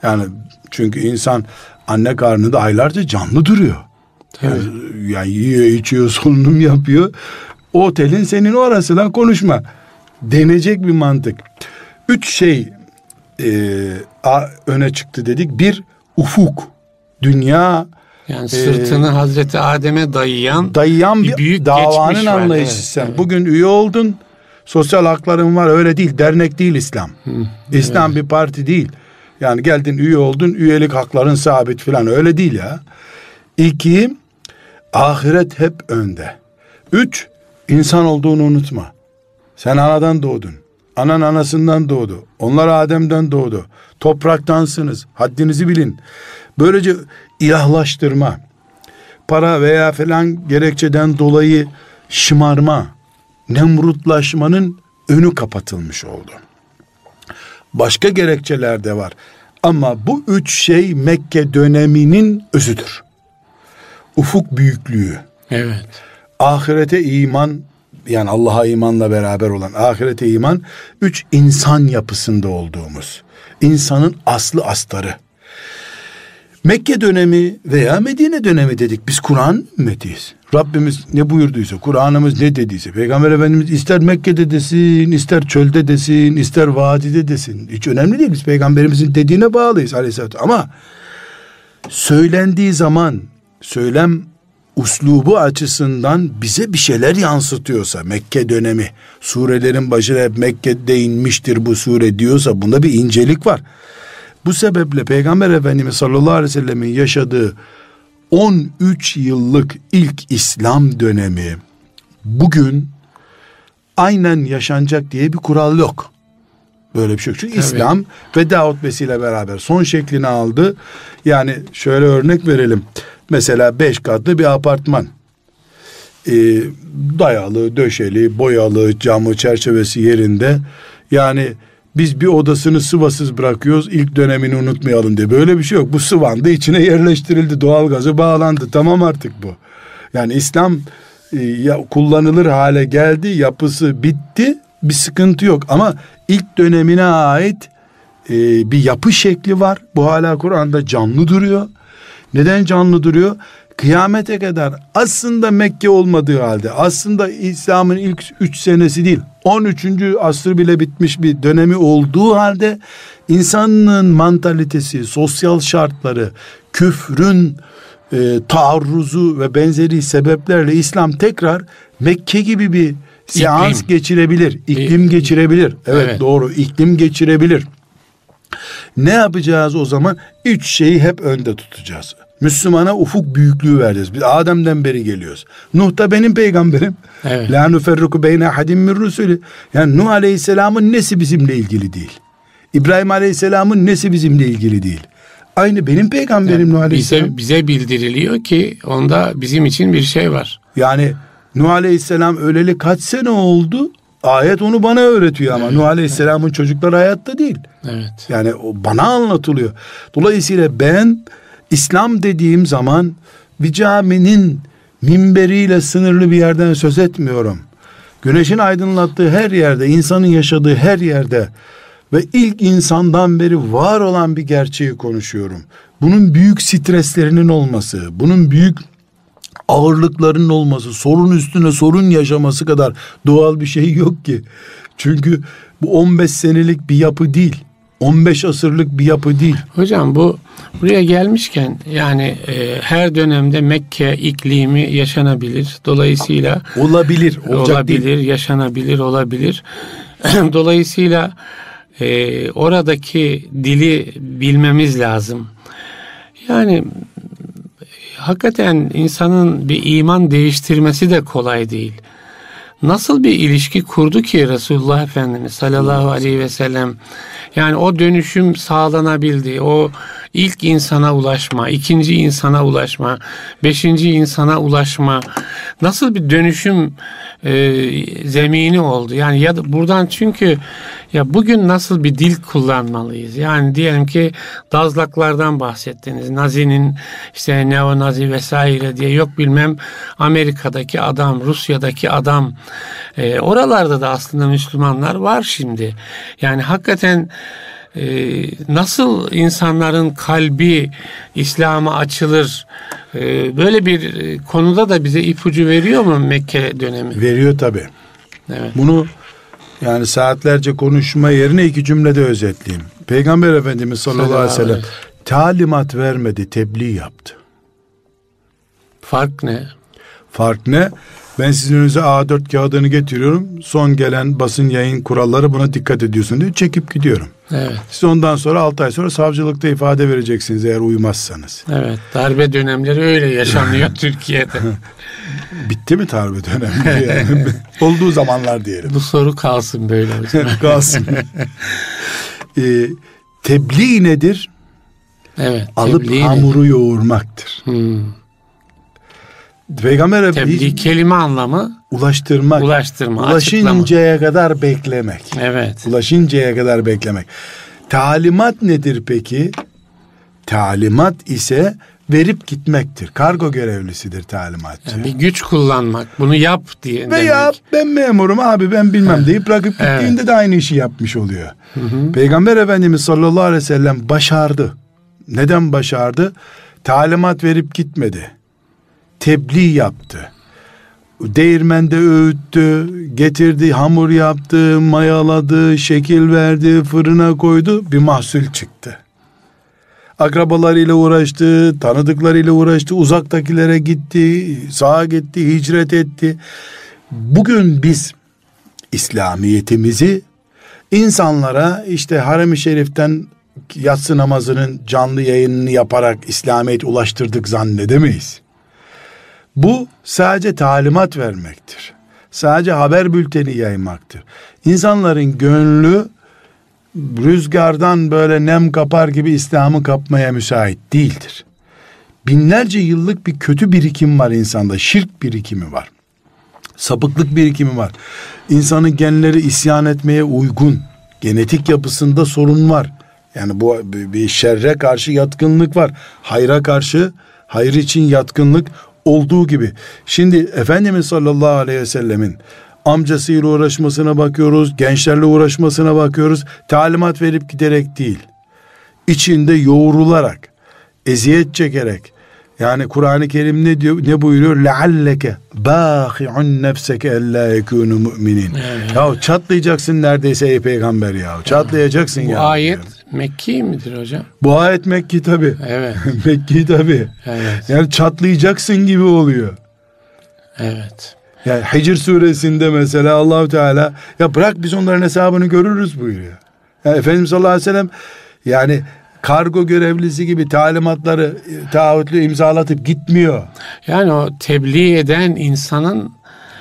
Yani çünkü insan anne karnında aylarca canlı duruyor. Yani, yani yiyor, içiyor, solunum yapıyor. O otelin senin orası lan konuşma. Denecek bir mantık. Üç şey e, a, öne çıktı dedik. Bir ufuk. Dünya yani e, sırtını e, Hazreti Adem'e dayayan dayayan bir, büyük davanın anlayışı evet, sen. Evet. Bugün üye oldun. Sosyal hakların var öyle değil. Dernek değil İslam. Hı, İslam evet. bir parti değil. Yani geldin üye oldun üyelik hakların sabit filan öyle değil ya. İki ahiret hep önde. Üç insan olduğunu unutma. Sen anadan doğdun. Anan anasından doğdu. Onlar Adem'den doğdu. Topraktansınız. Haddinizi bilin. Böylece ilahlaştırma, para veya falan gerekçeden dolayı şımarma, nemrutlaşmanın önü kapatılmış oldu. Başka gerekçeler de var. Ama bu üç şey Mekke döneminin özüdür. Ufuk büyüklüğü. Evet. Ahirete iman yani Allah'a imanla beraber olan ahirete iman üç insan yapısında olduğumuz insanın aslı astarı. Mekke dönemi veya Medine dönemi dedik. Biz Kur'an ümmetiyiz. Rabbimiz ne buyurduysa, Kur'an'ımız ne dediyse, Peygamber Efendimiz ister Mekke'de desin, ister çölde desin, ister vadide desin. Hiç önemli değil. Biz Peygamberimizin dediğine bağlıyız aleyhissalatü. Ama söylendiği zaman, söylem uslubu açısından bize bir şeyler yansıtıyorsa Mekke dönemi surelerin başına hep Mekke'de inmiştir bu sure diyorsa bunda bir incelik var. Bu sebeple Peygamber Efendimiz sallallahu aleyhi ve sellemin yaşadığı 13 yıllık ilk İslam dönemi bugün aynen yaşanacak diye bir kural yok. Böyle bir şey yok. Çünkü evet. İslam veda hutbesiyle beraber son şeklini aldı. Yani şöyle örnek verelim. Mesela beş katlı bir apartman. Ee, dayalı, döşeli, boyalı, camı, çerçevesi yerinde. Yani biz bir odasını sıvasız bırakıyoruz ilk dönemini unutmayalım diye. Böyle bir şey yok. Bu sıvandı içine yerleştirildi. Doğalgazı bağlandı. Tamam artık bu. Yani İslam e, ya, kullanılır hale geldi. Yapısı bitti. Bir sıkıntı yok. Ama ilk dönemine ait e, bir yapı şekli var. Bu hala Kur'an'da canlı duruyor. Neden canlı duruyor? Kıyamete kadar aslında Mekke olmadığı halde aslında İslam'ın ilk üç senesi değil 13. asır bile bitmiş bir dönemi olduğu halde insanlığın mantalitesi, sosyal şartları, küfrün e, taarruzu ve benzeri sebeplerle İslam tekrar Mekke gibi bir seans iklim. geçirebilir, iklim geçirebilir. Evet, evet doğru, iklim geçirebilir. Ne yapacağız o zaman? Üç şeyi hep önde tutacağız. Müslümana ufuk büyüklüğü vereceğiz. Biz Adem'den beri geliyoruz. Nuh da benim peygamberim. Evet. La nuferruku beyne hadim min rusulü. Yani Nuh Aleyhisselam'ın nesi bizimle ilgili değil. İbrahim Aleyhisselam'ın nesi bizimle ilgili değil. Aynı benim peygamberim yani Nuh Aleyhisselam. Bize, bize bildiriliyor ki onda bizim için bir şey var. Yani Nuh Aleyhisselam öleli kaç sene oldu? Ayet onu bana öğretiyor ama evet. Nuh Aleyhisselam'ın çocukları hayatta değil. Evet. Yani o bana anlatılıyor. Dolayısıyla ben İslam dediğim zaman bir caminin minberiyle sınırlı bir yerden söz etmiyorum. Güneşin aydınlattığı her yerde, insanın yaşadığı her yerde ve ilk insandan beri var olan bir gerçeği konuşuyorum. Bunun büyük streslerinin olması, bunun büyük ağırlıklarının olması, sorun üstüne sorun yaşaması kadar doğal bir şey yok ki. Çünkü bu 15 senelik bir yapı değil. 15 asırlık bir yapı değil. Hocam bu buraya gelmişken yani e, her dönemde Mekke iklimi yaşanabilir. Dolayısıyla olabilir, olabilir, değil. yaşanabilir, olabilir. Dolayısıyla e, oradaki dili bilmemiz lazım. Yani hakikaten insanın bir iman değiştirmesi de kolay değil. Nasıl bir ilişki kurdu ki Resulullah Efendimiz sallallahu aleyhi ve sellem yani o dönüşüm sağlanabildi. O ilk insana ulaşma, ikinci insana ulaşma, beşinci insana ulaşma nasıl bir dönüşüm e, zemini oldu. Yani ya da buradan çünkü ya bugün nasıl bir dil kullanmalıyız? Yani diyelim ki dazlaklardan bahsettiniz. Nazi'nin işte neonazi vesaire diye yok bilmem Amerika'daki adam, Rusya'daki adam. E, oralarda da aslında Müslümanlar var şimdi. Yani hakikaten ee, nasıl insanların kalbi İslam'a açılır? Ee, böyle bir e, konuda da bize ipucu veriyor mu Mekke dönemi? Veriyor tabi. Evet. Bunu yani saatlerce konuşma yerine iki cümlede özetleyeyim. Peygamber Efendimiz sallallahu aleyhi ve sellem talimat vermedi, tebliğ yaptı. Fark ne? Fark ne? Ben sizin önünüze A4 kağıdını getiriyorum. Son gelen basın yayın kuralları buna dikkat ediyorsun diye çekip gidiyorum. Evet. Siz ondan sonra 6 ay sonra savcılıkta ifade vereceksiniz eğer uymazsanız. Evet. Darbe dönemleri öyle yaşanıyor Türkiye'de. Bitti mi darbe dönemleri? Yani? Olduğu zamanlar diyelim. Bu soru kalsın böyle hocam. kalsın. ee, tebliğ nedir? Evet. Alıp hamuru nedir? yoğurmaktır. Hmm. Peygamber Tebliğ kelime anlamı ulaştırmak. Ulaştırma, ulaşıncaya açıklama. kadar beklemek. Evet. Ulaşıncaya kadar beklemek. Talimat nedir peki? Talimat ise verip gitmektir. Kargo görevlisidir talimatçı. Yani bir güç kullanmak. Bunu yap diye. Veya demek. ben memurum abi ben bilmem deyip bırakıp gittiğinde evet. de aynı işi yapmış oluyor. Hı hı. Peygamber Efendimiz sallallahu aleyhi ve sellem başardı. Neden başardı? Talimat verip gitmedi tebliğ yaptı. Değirmende öğüttü, getirdi, hamur yaptı, mayaladı, şekil verdi, fırına koydu, bir mahsul çıktı. Akrabalarıyla uğraştı, tanıdıklarıyla uğraştı, uzaktakilere gitti, sağa gitti, hicret etti. Bugün biz İslamiyetimizi insanlara işte harem-i şeriften yatsı namazının canlı yayınını yaparak İslamiyet ulaştırdık zannedemeyiz. Bu sadece talimat vermektir. Sadece haber bülteni yaymaktır. İnsanların gönlü rüzgardan böyle nem kapar gibi İslam'ı kapmaya müsait değildir. Binlerce yıllık bir kötü birikim var insanda. Şirk birikimi var. Sapıklık birikimi var. İnsanın genleri isyan etmeye uygun. Genetik yapısında sorun var. Yani bu bir şerre karşı yatkınlık var. Hayra karşı, hayır için yatkınlık olduğu gibi. Şimdi Efendimiz sallallahu aleyhi ve sellemin amcasıyla uğraşmasına bakıyoruz, gençlerle uğraşmasına bakıyoruz. Talimat verip giderek değil. İçinde yoğrularak, eziyet çekerek, yani Kur'an-ı Kerim ne diyor? Ne buyuruyor? Lealleke bâhi'un nefseke ellâ yekûnü müminin. Ya çatlayacaksın neredeyse ey peygamber ya. Çatlayacaksın ya. Bu ayet Mekki midir hocam? Bu ayet Mekki tabi. Evet. Mekki tabi. Evet. Yani çatlayacaksın gibi oluyor. Evet. Yani Hicr suresinde mesela Allahu Teala ya bırak biz onların hesabını görürüz buyuruyor. Yani Efendimiz sallallahu aleyhi ve sellem yani kargo görevlisi gibi talimatları taahhütlü imzalatıp gitmiyor. Yani o tebliğ eden insanın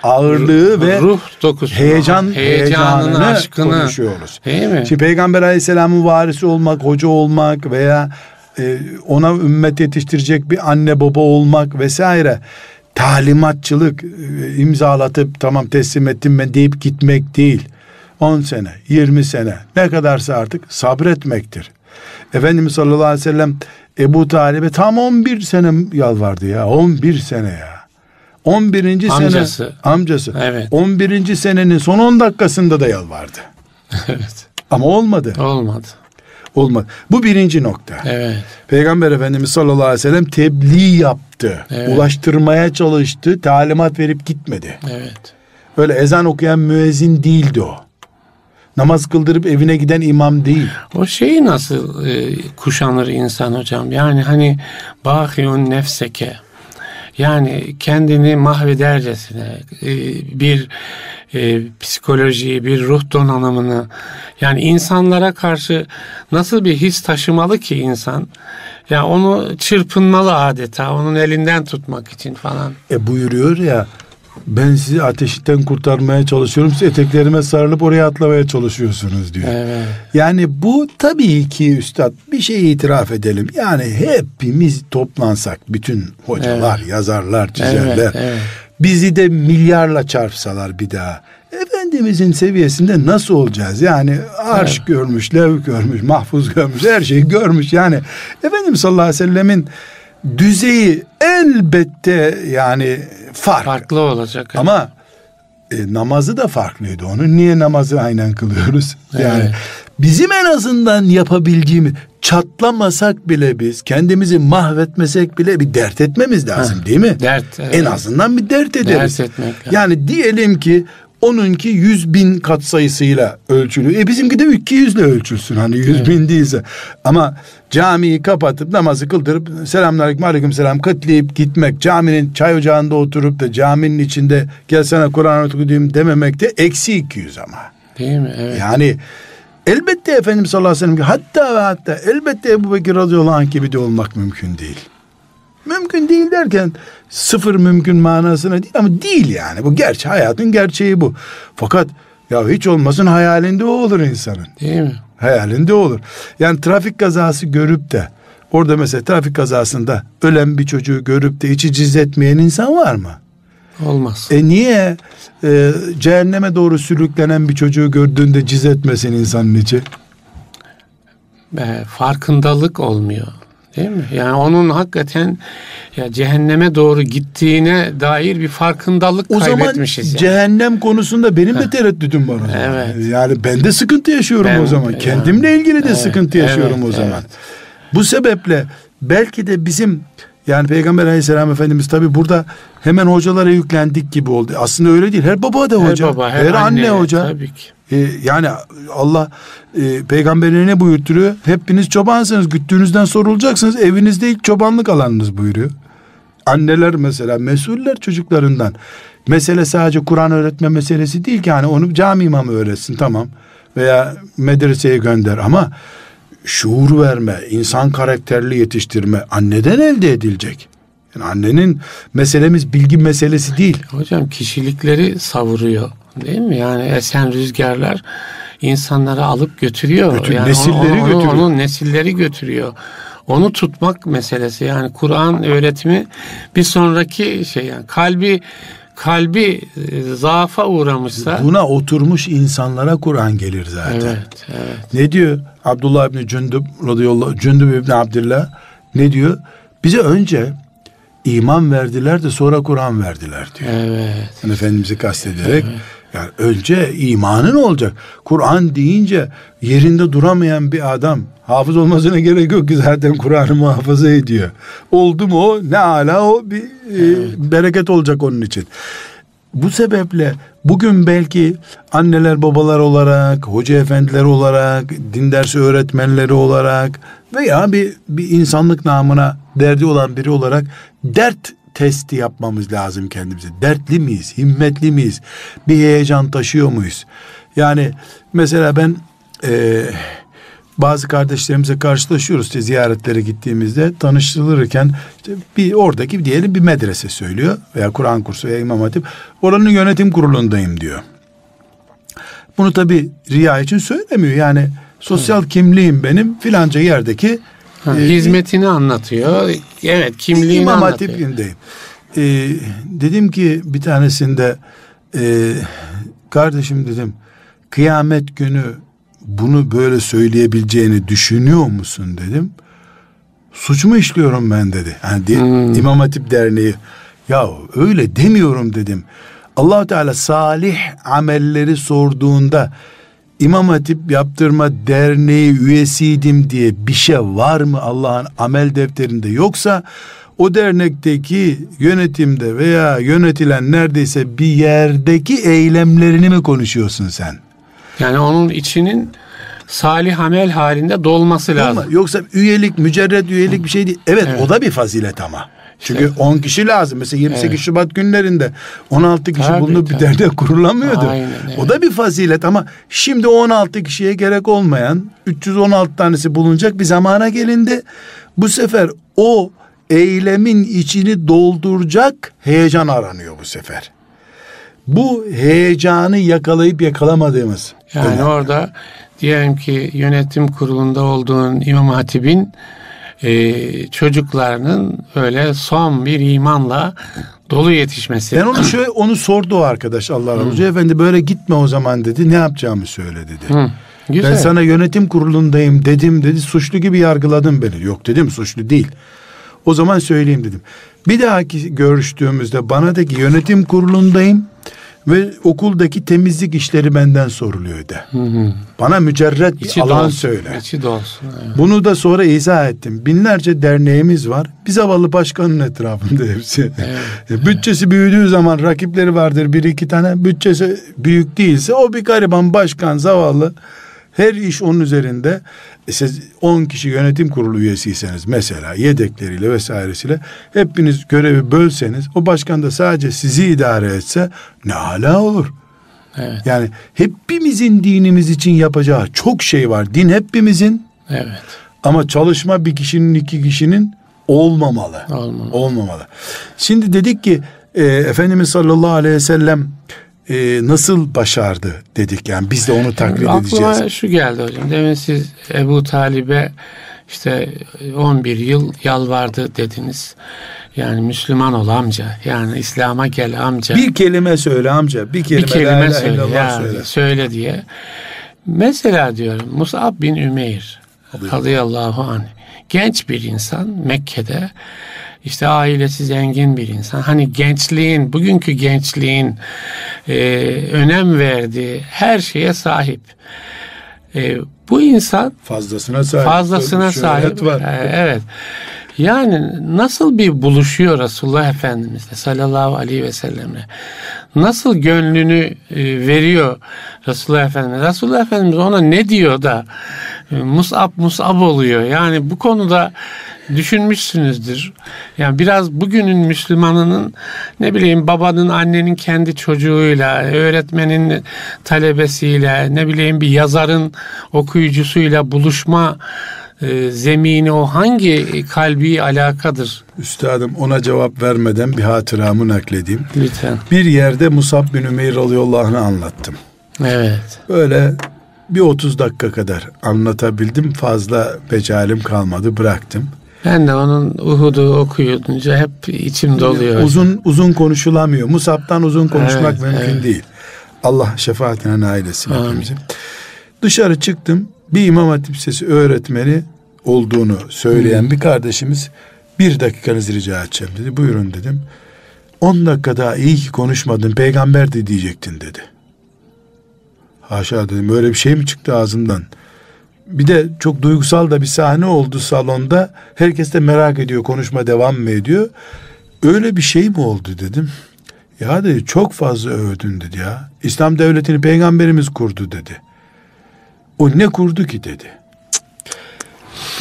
ağırlığı ve ruh dokusu, heyecan heyecanını, aşkını konuşuyoruz. Değil mi? Şimdi Peygamber Aleyhisselam'ın varisi olmak, hoca olmak veya e, ona ümmet yetiştirecek bir anne baba olmak vesaire talimatçılık e, imzalatıp tamam teslim ettim ben deyip gitmek değil. 10 sene, 20 sene ne kadarsa artık sabretmektir. Efendimiz sallallahu aleyhi ve sellem Ebu Talib'e tam 11 sene yalvardı ya. 11 sene ya. 11. Amcası. sene amcası. Evet. 11. senenin son 10 dakikasında da yalvardı. evet. Ama olmadı. Olmadı. Olmadı. Bu birinci nokta. Evet. Peygamber Efendimiz sallallahu aleyhi ve sellem tebliğ yaptı. Evet. Ulaştırmaya çalıştı. Talimat verip gitmedi. Evet. Öyle ezan okuyan müezzin değildi o. Namaz kıldırıp evine giden imam değil. O şeyi nasıl e, kuşanır insan hocam? Yani hani bakiyun nefseke yani kendini mahvedercesine e, bir e, psikolojiyi, bir ruh donanımını yani insanlara karşı nasıl bir his taşımalı ki insan? Ya onu çırpınmalı adeta, onun elinden tutmak için falan. E buyuruyor ya ben sizi ateşten kurtarmaya çalışıyorum. Siz eteklerime sarılıp oraya atlamaya çalışıyorsunuz diyor. Evet. Yani bu tabii ki üstad bir şey itiraf edelim. Yani hepimiz toplansak bütün hocalar, yazarlar, çizerler. Evet, evet. Bizi de milyarla çarpsalar bir daha. Efendimizin seviyesinde nasıl olacağız? Yani arş görmüş, lev görmüş, mahfuz görmüş, her şeyi görmüş. Yani Efendimiz sallallahu aleyhi ve sellemin düzeyi elbette yani fark. Farklı olacak. Ama e, namazı da farklıydı. Onun niye namazı aynen kılıyoruz? Yani Evet. bizim en azından yapabildiğimiz çatlamasak bile biz kendimizi mahvetmesek bile bir dert etmemiz lazım değil mi? Dert, evet. En azından bir dert ederiz. Dert etmek lazım. Yani diyelim ki onunki yüz bin kat sayısıyla ölçülüyor. E bizimki de 200 ile ölçülsün hani yüz bin değilse. Ama camiyi kapatıp namazı kıldırıp selamünaleyküm aleyküm selam kıtlayıp gitmek caminin çay ocağında oturup da caminin içinde gel sana Kur'an okuyayım dememek de eksi 200 ama. Değil mi? Evet. Yani elbette Efendimiz sallallahu aleyhi ve sellem hatta ve hatta elbette Ebu Bekir radıyallahu anh gibi de olmak mümkün değil. Mümkün değil derken sıfır mümkün manasına değil ama değil yani. Bu gerçi hayatın gerçeği bu. Fakat ya hiç olmasın hayalinde o olur insanın. Değil mi? Hayalinde olur. Yani trafik kazası görüp de orada mesela trafik kazasında ölen bir çocuğu görüp de içi ciz etmeyen insan var mı? Olmaz. E niye e, cehenneme doğru sürüklenen bir çocuğu gördüğünde ciz etmesin insanın içi? E, farkındalık olmuyor. Değil mi? Yani onun hakikaten ya cehenneme doğru gittiğine dair bir farkındalık O zaman kaybetmişiz. yani. cehennem konusunda benim de tereddütüm var o zaman. Evet. Yani ben de sıkıntı yaşıyorum Ben o zaman. de, Kendimle ilgili de Evet, sıkıntı yaşıyorum evet, o zaman. evet. Bu sebeple belki de bizim yani Peygamber Aleyhisselam Efendimiz tabi burada hemen hocalara yüklendik gibi oldu. Aslında öyle değil. Her baba da her hoca. baba, her, anne, hoca. Tabii ki. Ee, yani Allah e, peygamberine ne buyurturuyor? Hepiniz çobansınız. Güttüğünüzden sorulacaksınız. Evinizde ilk çobanlık alanınız buyuruyor. Anneler mesela mesuller çocuklarından. Mesele sadece Kur'an öğretme meselesi değil ki. Yani onu cami imamı öğretsin tamam. Veya medreseye gönder ama şuur verme, insan karakterli yetiştirme anneden elde edilecek. Yani annenin meselemiz bilgi meselesi değil. Hocam kişilikleri savuruyor. Değil mi? Yani esen rüzgarlar insanları alıp götürüyor. Götür- yani nesilleri onu, onu, götürüyor. Onun nesilleri götürüyor. Onu tutmak meselesi. Yani Kur'an öğretimi bir sonraki şey yani kalbi kalbi e, zaafa uğramışsa Buna oturmuş insanlara Kur'an gelir zaten. evet evet Ne diyor Abdullah İbni Cündüb radıyallahu Cündüb İbni Abdillah ne diyor? Bize önce iman verdiler de sonra Kur'an verdiler diyor. evet Yani Efendimiz'i kastederek yani önce imanın olacak. Kur'an deyince yerinde duramayan bir adam hafız olmasına gerek yok ki zaten Kur'an'ı muhafaza ediyor. Oldu mu o ne ala o bir e, bereket olacak onun için. Bu sebeple bugün belki anneler babalar olarak, hoca efendiler olarak, din dersi öğretmenleri olarak veya bir, bir insanlık namına derdi olan biri olarak dert testi yapmamız lazım kendimize. Dertli miyiz? Himmetli miyiz? Bir heyecan taşıyor muyuz? Yani mesela ben eee bazı kardeşlerimize karşılaşıyoruz işte ziyaretlere gittiğimizde tanıştırılırken işte bir oradaki diyelim bir medrese söylüyor veya Kur'an kursu veya İmam Hatip oranın yönetim kurulundayım diyor. Bunu tabi riya için söylemiyor yani sosyal kimliğim benim filanca yerdeki Ha, e, hizmetini anlatıyor. Evet kimliğini İmam anlatıyor. Hatip'indeyim. e, dedim ki bir tanesinde e, kardeşim dedim kıyamet günü bunu böyle söyleyebileceğini düşünüyor musun dedim. Suç mu işliyorum ben dedi. Yani de, hmm. İmam Hatip Derneği ya öyle demiyorum dedim. allah Teala salih amelleri sorduğunda İmam Hatip Yaptırma Derneği üyesiydim diye bir şey var mı Allah'ın amel defterinde yoksa o dernekteki yönetimde veya yönetilen neredeyse bir yerdeki eylemlerini mi konuşuyorsun sen? Yani onun içinin salih amel halinde dolması lazım. Ama yoksa üyelik, mücerred üyelik bir şey değil. Evet, evet. o da bir fazilet ama. Çünkü işte, 10 kişi lazım. Mesela 28 evet. Şubat günlerinde 16 kişi tabii, bulunup tabii. bir dernek kurulamıyordu. Aynen, evet. O da bir fazilet ama şimdi 16 kişiye gerek olmayan 316 tanesi bulunacak bir zamana gelindi. Bu sefer o eylemin içini dolduracak heyecan aranıyor bu sefer. Bu heyecanı yakalayıp yakalamadığımız. Yani önemli. orada diyelim ki yönetim kurulunda olduğun İmam Hatip'in e, çocuklarının öyle son bir imanla dolu yetişmesi. Ben onu şöyle onu sordu o arkadaş Allah razı olsun. Efendi böyle gitme o zaman dedi. Ne yapacağımı söyle dedi. Hı. Güzel. Ben sana yönetim kurulundayım dedim dedi. Suçlu gibi yargıladın beni. Yok dedim suçlu değil. O zaman söyleyeyim dedim. Bir dahaki görüştüğümüzde bana de ki yönetim kurulundayım ve okuldaki temizlik işleri benden soruluyor de. Hı hı. Bana mücerret bir içi alan dolsun, söyle. İçi dolsun. Evet. Bunu da sonra izah ettim. Binlerce derneğimiz var. Bir zavallı başkanın etrafında hepsi. Evet, e, Bütçesi büyüdüğü zaman rakipleri vardır bir iki tane. Bütçesi büyük değilse o bir gariban başkan zavallı. Her iş onun üzerinde. E siz 10 kişi yönetim kurulu üyesiyseniz mesela yedekleriyle vesairesiyle hepiniz görevi bölseniz o başkan da sadece sizi idare etse ne hala olur. Evet. Yani hepimizin dinimiz için yapacağı çok şey var. Din hepimizin. Evet. Ama çalışma bir kişinin iki kişinin olmamalı. Olmamalı. Olmamalı. Şimdi dedik ki e, Efendimiz sallallahu aleyhi ve sellem e, nasıl başardı dedik yani biz de onu taklit Aklıma edeceğiz. Aklıma şu geldi hocam demin siz Ebu Talib'e işte 11 yıl yalvardı dediniz. Yani Müslüman ol amca. Yani İslam'a gel amca. Bir kelime söyle amca. Bir kelime, bir kelime söyle, ya, söyle. Söyle diye. Mesela diyorum Musab bin Ümeyr radıyallahu anh genç bir insan Mekke'de işte ailesi zengin bir insan. Hani gençliğin, bugünkü gençliğin e, önem verdiği her şeye sahip. E, bu insan fazlasına sahip. Fazlasına sahip. Var. E, evet. Yani nasıl bir buluşuyor Resulullah Efendimizle sallallahu aleyhi ve sellemle? Nasıl gönlünü e, veriyor Resulullah Efendimiz? Resulullah Efendimiz ona ne diyor da e, musab musab oluyor? Yani bu konuda düşünmüşsünüzdür. Yani biraz bugünün Müslümanının ne bileyim babanın annenin kendi çocuğuyla, öğretmenin talebesiyle, ne bileyim bir yazarın okuyucusuyla buluşma e, zemini o hangi kalbi alakadır? Üstadım ona cevap vermeden bir hatıramı nakledeyim. Lütfen. Bir yerde Musab bin Ümeyr radıyallahu anlattım. Evet. Böyle bir 30 dakika kadar anlatabildim. Fazla becalim kalmadı bıraktım. Ben de onun Uhud'u okuyunca hep içim doluyor. Uzun uzun konuşulamıyor. Musab'tan uzun konuşmak evet, mümkün evet. değil. Allah şefaatine nail etsin hepimizi. Dışarı çıktım. Bir İmam Hatip Lisesi öğretmeni olduğunu söyleyen hmm. bir kardeşimiz bir dakikanızı rica edeceğim dedi. Buyurun dedim. On dakika daha iyi ki konuşmadın peygamber de diyecektin dedi. Haşa dedim öyle bir şey mi çıktı ağzından? Bir de çok duygusal da bir sahne oldu salonda. Herkes de merak ediyor konuşma devam mı ediyor. Öyle bir şey mi oldu dedim. Ya dedi çok fazla övdün dedi ya. İslam devletini peygamberimiz kurdu dedi. O ne kurdu ki dedi.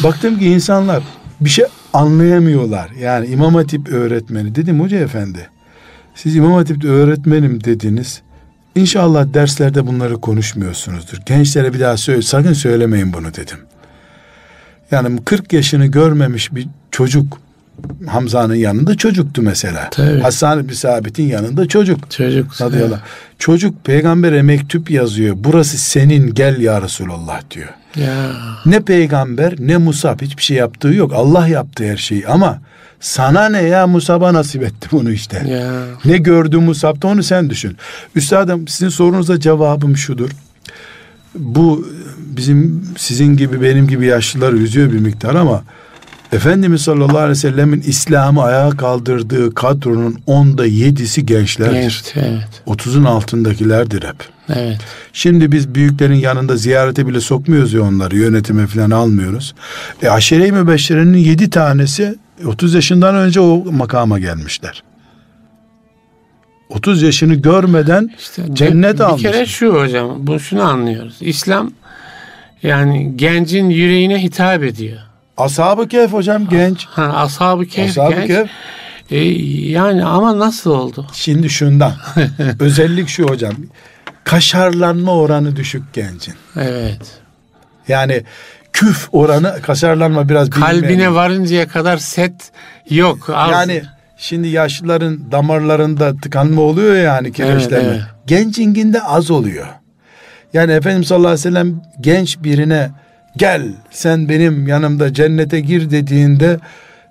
Baktım ki insanlar bir şey anlayamıyorlar. Yani İmam Hatip öğretmeni dedim hoca efendi. Siz İmam Hatip'te öğretmenim dediniz. İnşallah derslerde bunları konuşmuyorsunuzdur. Gençlere bir daha söyle, sakın söylemeyin bunu dedim. Yani 40 yaşını görmemiş bir çocuk Hamza'nın yanında çocuktu mesela. Tabii. Hasan bin Sabit'in yanında çocuk. Çocuk. Radıyallahu. Çocuk peygambere mektup yazıyor. Burası senin gel ya Resulallah diyor. Ya. Ne peygamber ne Musab hiçbir şey yaptığı yok. Allah yaptı her şeyi ama sana ne ya Musab'a nasip etti bunu işte. Ya. Ne gördü Musab'da onu sen düşün. Üstadım sizin sorunuza cevabım şudur. Bu bizim sizin gibi benim gibi yaşlıları üzüyor bir miktar ama Efendimiz sallallahu aleyhi ve sellemin İslam'ı ayağa kaldırdığı kadronun onda yedisi gençlerdir. Genç, evet. 30'un altındakilerdir hep. Evet. Şimdi biz büyüklerin yanında ziyarete bile sokmuyoruz ya onları yönetime falan almıyoruz. E aşire-i mübeşşerenin yedi tanesi 30 yaşından önce o makama gelmişler. 30 yaşını görmeden İşte cennet bir almış. kere şu hocam, bu şunu anlıyoruz. İslam yani gencin yüreğine hitap ediyor. Ashab-ı Kehf hocam genç. Ha, ashab-ı kehf Ashab-ı genç. Kehf E, yani ama nasıl oldu? şimdi şundan. özellik şu hocam. Kaşarlanma oranı düşük gencin. Evet. Yani küf oranı kaşarlanma biraz Kalbine bilinmeyen- varıncaya kadar set yok. Az. Yani şimdi yaşlıların damarlarında tıkanma oluyor ya yani kireçlenme. evet. Gencinginde az oluyor. Yani Efendimiz sallallahu aleyhi ve sellem genç birine gel sen benim yanımda cennete gir dediğinde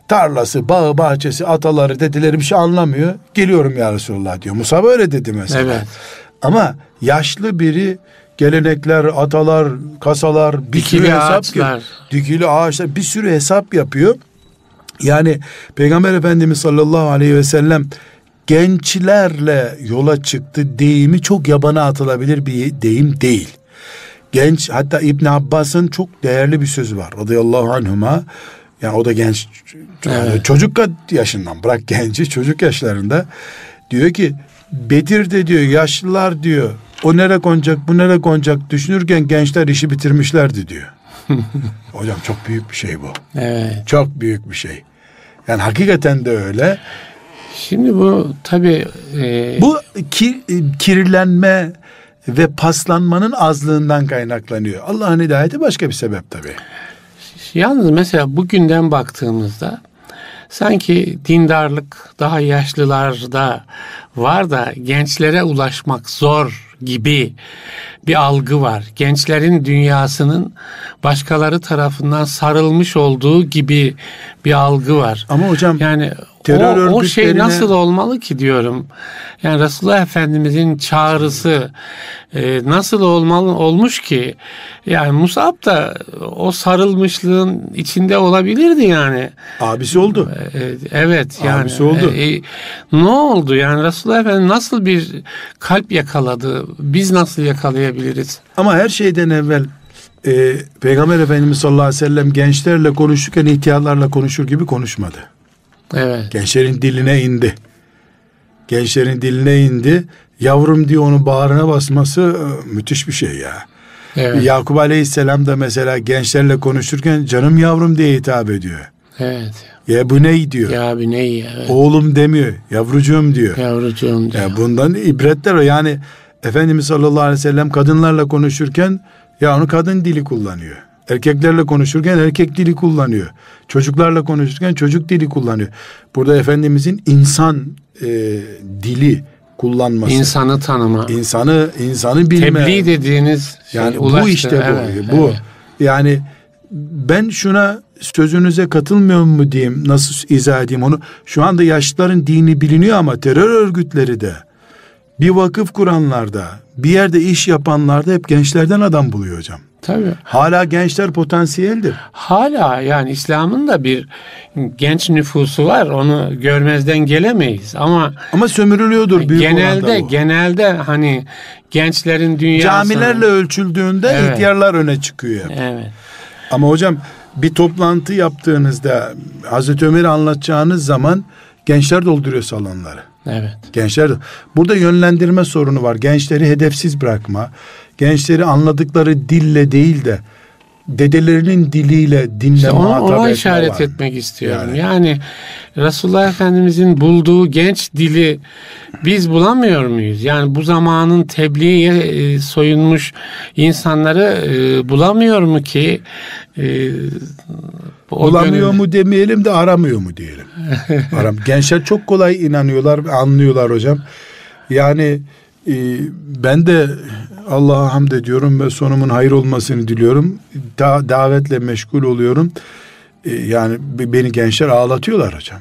tarlası, bağı, bahçesi, ataları, dedeleri bir şey anlamıyor. Geliyorum ya Resulullah diyor. Musa öyle dedi mesela. Evet. Ama yaşlı biri gelenekler, atalar, kasalar, bir Dikili sürü hesap ağaçlar. dikili ağaçlar bir sürü hesap yapıyor. Yani Peygamber Efendimiz sallallahu aleyhi ve sellem gençlerle yola çıktı deyimi çok yabana atılabilir bir deyim değil. Genç hatta İbn Abbas'ın çok değerli bir sözü var radıyallahu anhuma. Yani o da genç Evet. çocuk yaşından bırak genci çocuk yaşlarında diyor ki Bedir'de diyor yaşlılar diyor o nere konacak bu nere konacak düşünürken gençler işi bitirmişlerdi diyor. Hocam çok büyük bir şey bu. Evet. Çok büyük bir şey. Yani hakikaten de öyle. Şimdi bu tabii e, Bu ki, kirlenme ve paslanmanın azlığından kaynaklanıyor. Allah'ın hidayeti başka bir sebep tabii. Yalnız mesela bugünden baktığımızda sanki dindarlık daha yaşlılarda var da gençlere ulaşmak zor gibi bir algı var. Gençlerin dünyasının başkaları tarafından sarılmış olduğu gibi bir algı var. Ama hocam Yani terör o, o şey nasıl olmalı ki diyorum. Yani Resulullah Efendimizin çağrısı e, nasıl olmalı olmuş ki? Yani Musab da o sarılmışlığın içinde olabilirdi yani. abisi oldu. E, evet yani. Abisi oldu. E, e, ne oldu yani Resulullah Efendimiz nasıl bir kalp yakaladı? Biz nasıl yakalayabiliriz? Ama her şeyden evvel e, Peygamber Efendimiz sallallahu aleyhi ve sellem gençlerle konuşurken ihtiyarlarla konuşur gibi konuşmadı. Evet. Gençlerin diline indi. Gençlerin diline indi. Yavrum diye onu bağrına basması e, müthiş bir şey ya. Evet. Yakup Aleyhisselam da mesela gençlerle konuşurken canım yavrum diye hitap ediyor. Evet. Ya bu ne diyor. Ya bir ne iyi. Evet. Oğlum demiyor. Yavrucuğum diyor. Yavrucuğum diyor. Ya bundan ibretler o. Yani Efendimiz sallallahu aleyhi ve sellem kadınlarla konuşurken ya onu kadın dili kullanıyor. Erkeklerle konuşurken erkek dili kullanıyor. Çocuklarla konuşurken çocuk dili kullanıyor. Burada Efendimizin insan e, dili kullanması. İnsanı tanıma. insanı insanı bilme. Tebliğ dediğiniz şey, Yani ulaştı. bu işte bu. Evet, bu. evet. Yani ben şuna sözünüze katılmıyor mu diyeyim, nasıl izah edeyim onu. Şu anda yaşlıların dini biliniyor ama terör örgütleri de bir vakıf kuranlarda, bir yerde iş yapanlarda hep gençlerden adam buluyor hocam. Tabii. Hala gençler potansiyeldir. Hala yani İslam'ın da bir genç nüfusu var. Onu görmezden gelemeyiz. Ama Ama sömürülüyordur büyük genelde genelde hani gençlerin dünyası Camilerle ölçüldüğünde Evet. ihtiyarlar öne çıkıyor. Evet. Ama hocam bir toplantı yaptığınızda Hazreti Ömer'i anlatacağınız zaman gençler dolduruyor salonları. Evet. Gençler burada yönlendirme sorunu var. Gençleri hedefsiz bırakma. Gençleri anladıkları dille değil de dedelerinin diliyle dinle İşte ona, ona işaret var. etmek istiyorum. Yani. Yani. Resulullah Efendimizin bulduğu genç dili biz bulamıyor muyuz? Yani bu zamanın tebliğe e, soyunmuş insanları e, bulamıyor mu ki? E, Bulamıyor gönül- mu demeyelim de aramıyor mu diyelim. Aram. Gençler çok kolay inanıyorlar, anlıyorlar hocam. Yani e, ben de Allah'a hamd ediyorum ve sonumun hayır olmasını diliyorum. Da, davetle meşgul oluyorum. E, yani beni gençler ağlatıyorlar hocam.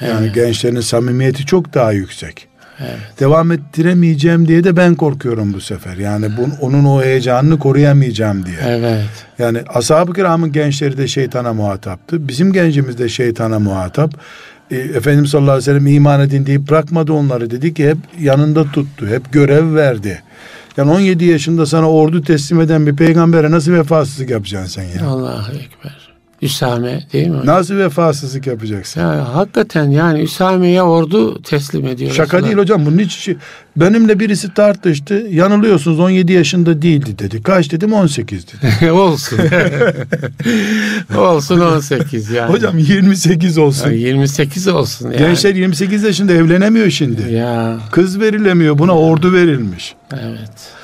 Yani evet. gençlerin samimiyeti çok daha yüksek. Evet. Devam ettiremeyeceğim diye de ben korkuyorum bu sefer. Yani bunun, onun o heyecanını koruyamayacağım diye. Evet. Yani ashab-ı kiramın gençleri de şeytana muhataptı. Bizim gencimiz de şeytana muhatap. E, Efendimiz sallallahu aleyhi ve sellem iman edin deyip bırakmadı onları. Dedi ki hep yanında tuttu. Hep görev verdi. Yani 17 yaşında sana ordu teslim eden bir peygambere nasıl vefasızlık yapacaksın sen ya? Allahu Ekber. Üsame değil mi? Nasıl vefasızlık yapacaksın? Ya, hakikaten yani Üsame'ye ordu teslim ediyor. Şaka aslında. değil hocam bunun hiç. Benimle birisi tartıştı. Yanılıyorsunuz 17 yaşında değildi dedi. Kaç dedim 18 dedi. olsun. olsun 18 yani. Hocam 28 olsun. Ya, 28 olsun yani. Gençler 28 yaşında evlenemiyor şimdi. Ya. Kız verilemiyor buna ordu verilmiş. Evet,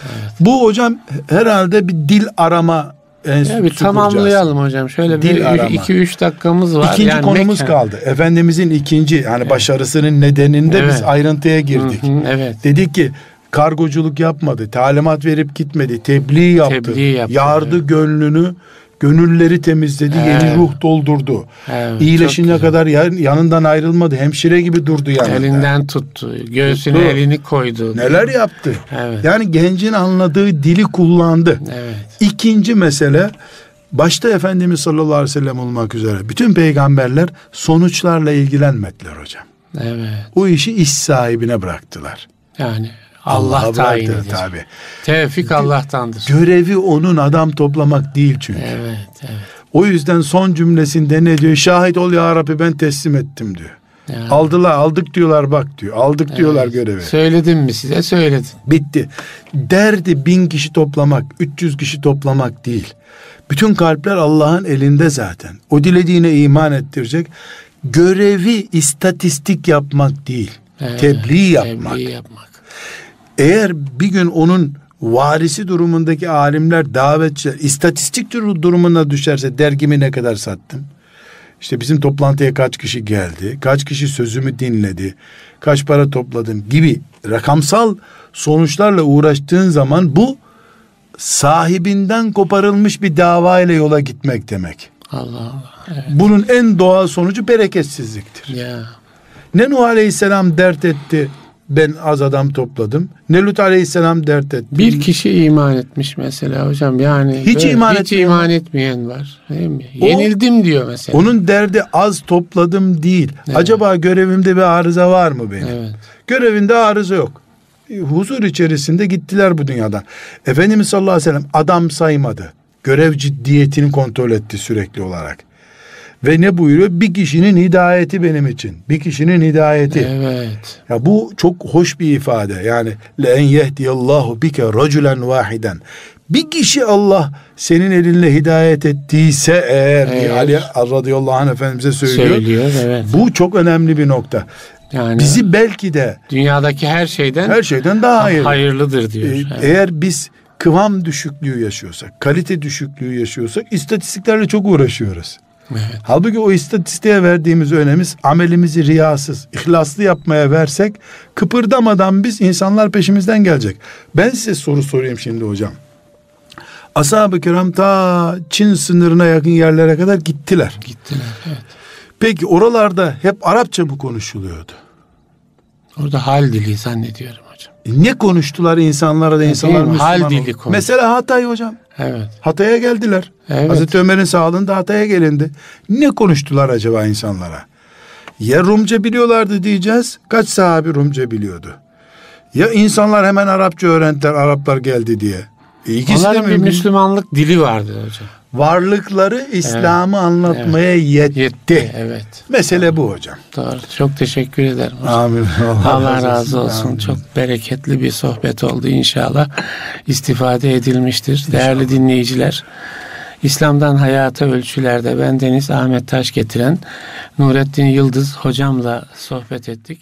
evet. Bu hocam herhalde bir dil arama enstitüsü bir tamamlayalım hocam. Şöyle Dil bir arama. iki üç dakikamız var. İkinci yani konumuz mekan. kaldı. Efendimizin ikinci yani evet. başarısının nedeninde evet. biz ayrıntıya girdik. Hı hı, evet. Dedik ki kargoculuk yapmadı, talimat verip gitmedi, tebliğ yaptı. Tebliğ yaptı Yardı evet. gönlünü Gönülleri temizledi, evet. yeni ruh doldurdu. Evet, İyileşine kadar yanından ayrılmadı. Hemşire gibi durdu yanında. Elinden tuttu. Göğsüne tuttu. elini koydu. Neler yaptı? Evet. Yani gencin anladığı dili kullandı. Evet. İkinci mesele başta Efendimiz sallallahu aleyhi ve sellem olmak üzere bütün peygamberler sonuçlarla ilgilenmediler hocam. Evet. O işi iş sahibine bıraktılar. Yani Allah, Allah tayin ediyor. Tabi. Tevfik Allah'tandır. Görevi onun adam toplamak değil çünkü. Evet, evet. O yüzden son cümlesinde ne diyor? Şahit ol ya Rabbi ben teslim ettim diyor. Yani. Aldılar aldık diyorlar bak diyor. Aldık evet. diyorlar görevi. Söyledim mi size söyledim. Bitti. Derdi bin kişi toplamak, 300 kişi toplamak değil. Bütün kalpler Allah'ın elinde zaten. O dilediğine iman ettirecek. Görevi istatistik yapmak değil. Evet, tebliğ yapmak. Tebliğ yapmak. Eğer bir gün onun varisi durumundaki alimler, davetçiler istatistik durumuna düşerse dergimi ne kadar sattım? İşte bizim toplantıya kaç kişi geldi, kaç kişi sözümü dinledi, kaç para topladın gibi rakamsal sonuçlarla uğraştığın zaman bu sahibinden koparılmış bir dava ile yola gitmek demek. Allah Allah. Evet. Bunun en doğal sonucu bereketsizliktir. Ya. Ne Nuh Aleyhisselam dert etti, ben az adam topladım. Ne Lut Aleyhisselam dert etti. Bir kişi iman etmiş mesela hocam yani. Hiç iman hiç etmeyen. iman etmeyen var. Değil mi? O, Yenildim diyor mesela. Onun derdi az topladım değil. Evet. Acaba görevimde bir arıza var mı benim? Evet. Görevinde arıza yok. Huzur içerisinde gittiler bu dünyadan. Efendimiz sallallahu aleyhi ve sellem adam saymadı. Görev ciddiyetini kontrol etti sürekli olarak. Ve ne buyuruyor? Bir kişinin hidayeti benim için. Bir kişinin hidayeti. Evet. Ya bu çok hoş bir ifade. Yani le en yehdiyallahu bike raculen vahiden. Bir kişi Allah senin elinle hidayet ettiyse eğer evet. Ali radıyallahu anh efendimize söylüyor. Söylüyor evet. Bu çok önemli bir nokta. Yani bizi belki de dünyadaki her şeyden her şeyden daha hayırlı. hayırlıdır diyor. Ee, evet. Eğer biz kıvam düşüklüğü yaşıyorsak, kalite düşüklüğü yaşıyorsak istatistiklerle çok uğraşıyoruz. Evet. Halbuki o istatistiğe verdiğimiz önemiz amelimizi riyasız, ihlaslı yapmaya versek kıpırdamadan biz insanlar peşimizden gelecek. Ben size soru sorayım şimdi hocam. Ashab-ı kiram ta Çin sınırına yakın yerlere kadar gittiler. Gittiler evet. Peki oralarda hep Arapça mı konuşuluyordu? Orada hal dili zannediyorum hocam. E ne konuştular insanlara da insanlar Müslüman Hal dili konuş. Mesela Hatay hocam. Evet. Hatay'a geldiler. Evet. Hazreti Ömer'in sağlığında Hatay'a gelindi. Ne konuştular acaba insanlara? Ya Rumca biliyorlardı diyeceğiz. Kaç sahabi Rumca biliyordu? Ya insanlar hemen Arapça öğrendiler Araplar geldi diye. İkisi Onların de bir Müslümanlık dili vardı hocam varlıkları İslam'ı evet. anlatmaya evet. yetti. yetti. Evet. Mesele bu hocam. Doğru. Çok teşekkür ederim. Hocam. Amin. Allah, Allah razı olsun. Amin. Çok bereketli bir sohbet oldu inşallah. İstifade edilmiştir. İnşallah. Değerli dinleyiciler. İslam'dan Hayata Ölçülerde ben Deniz Ahmet Taş getiren Nurettin Yıldız hocamla sohbet ettik.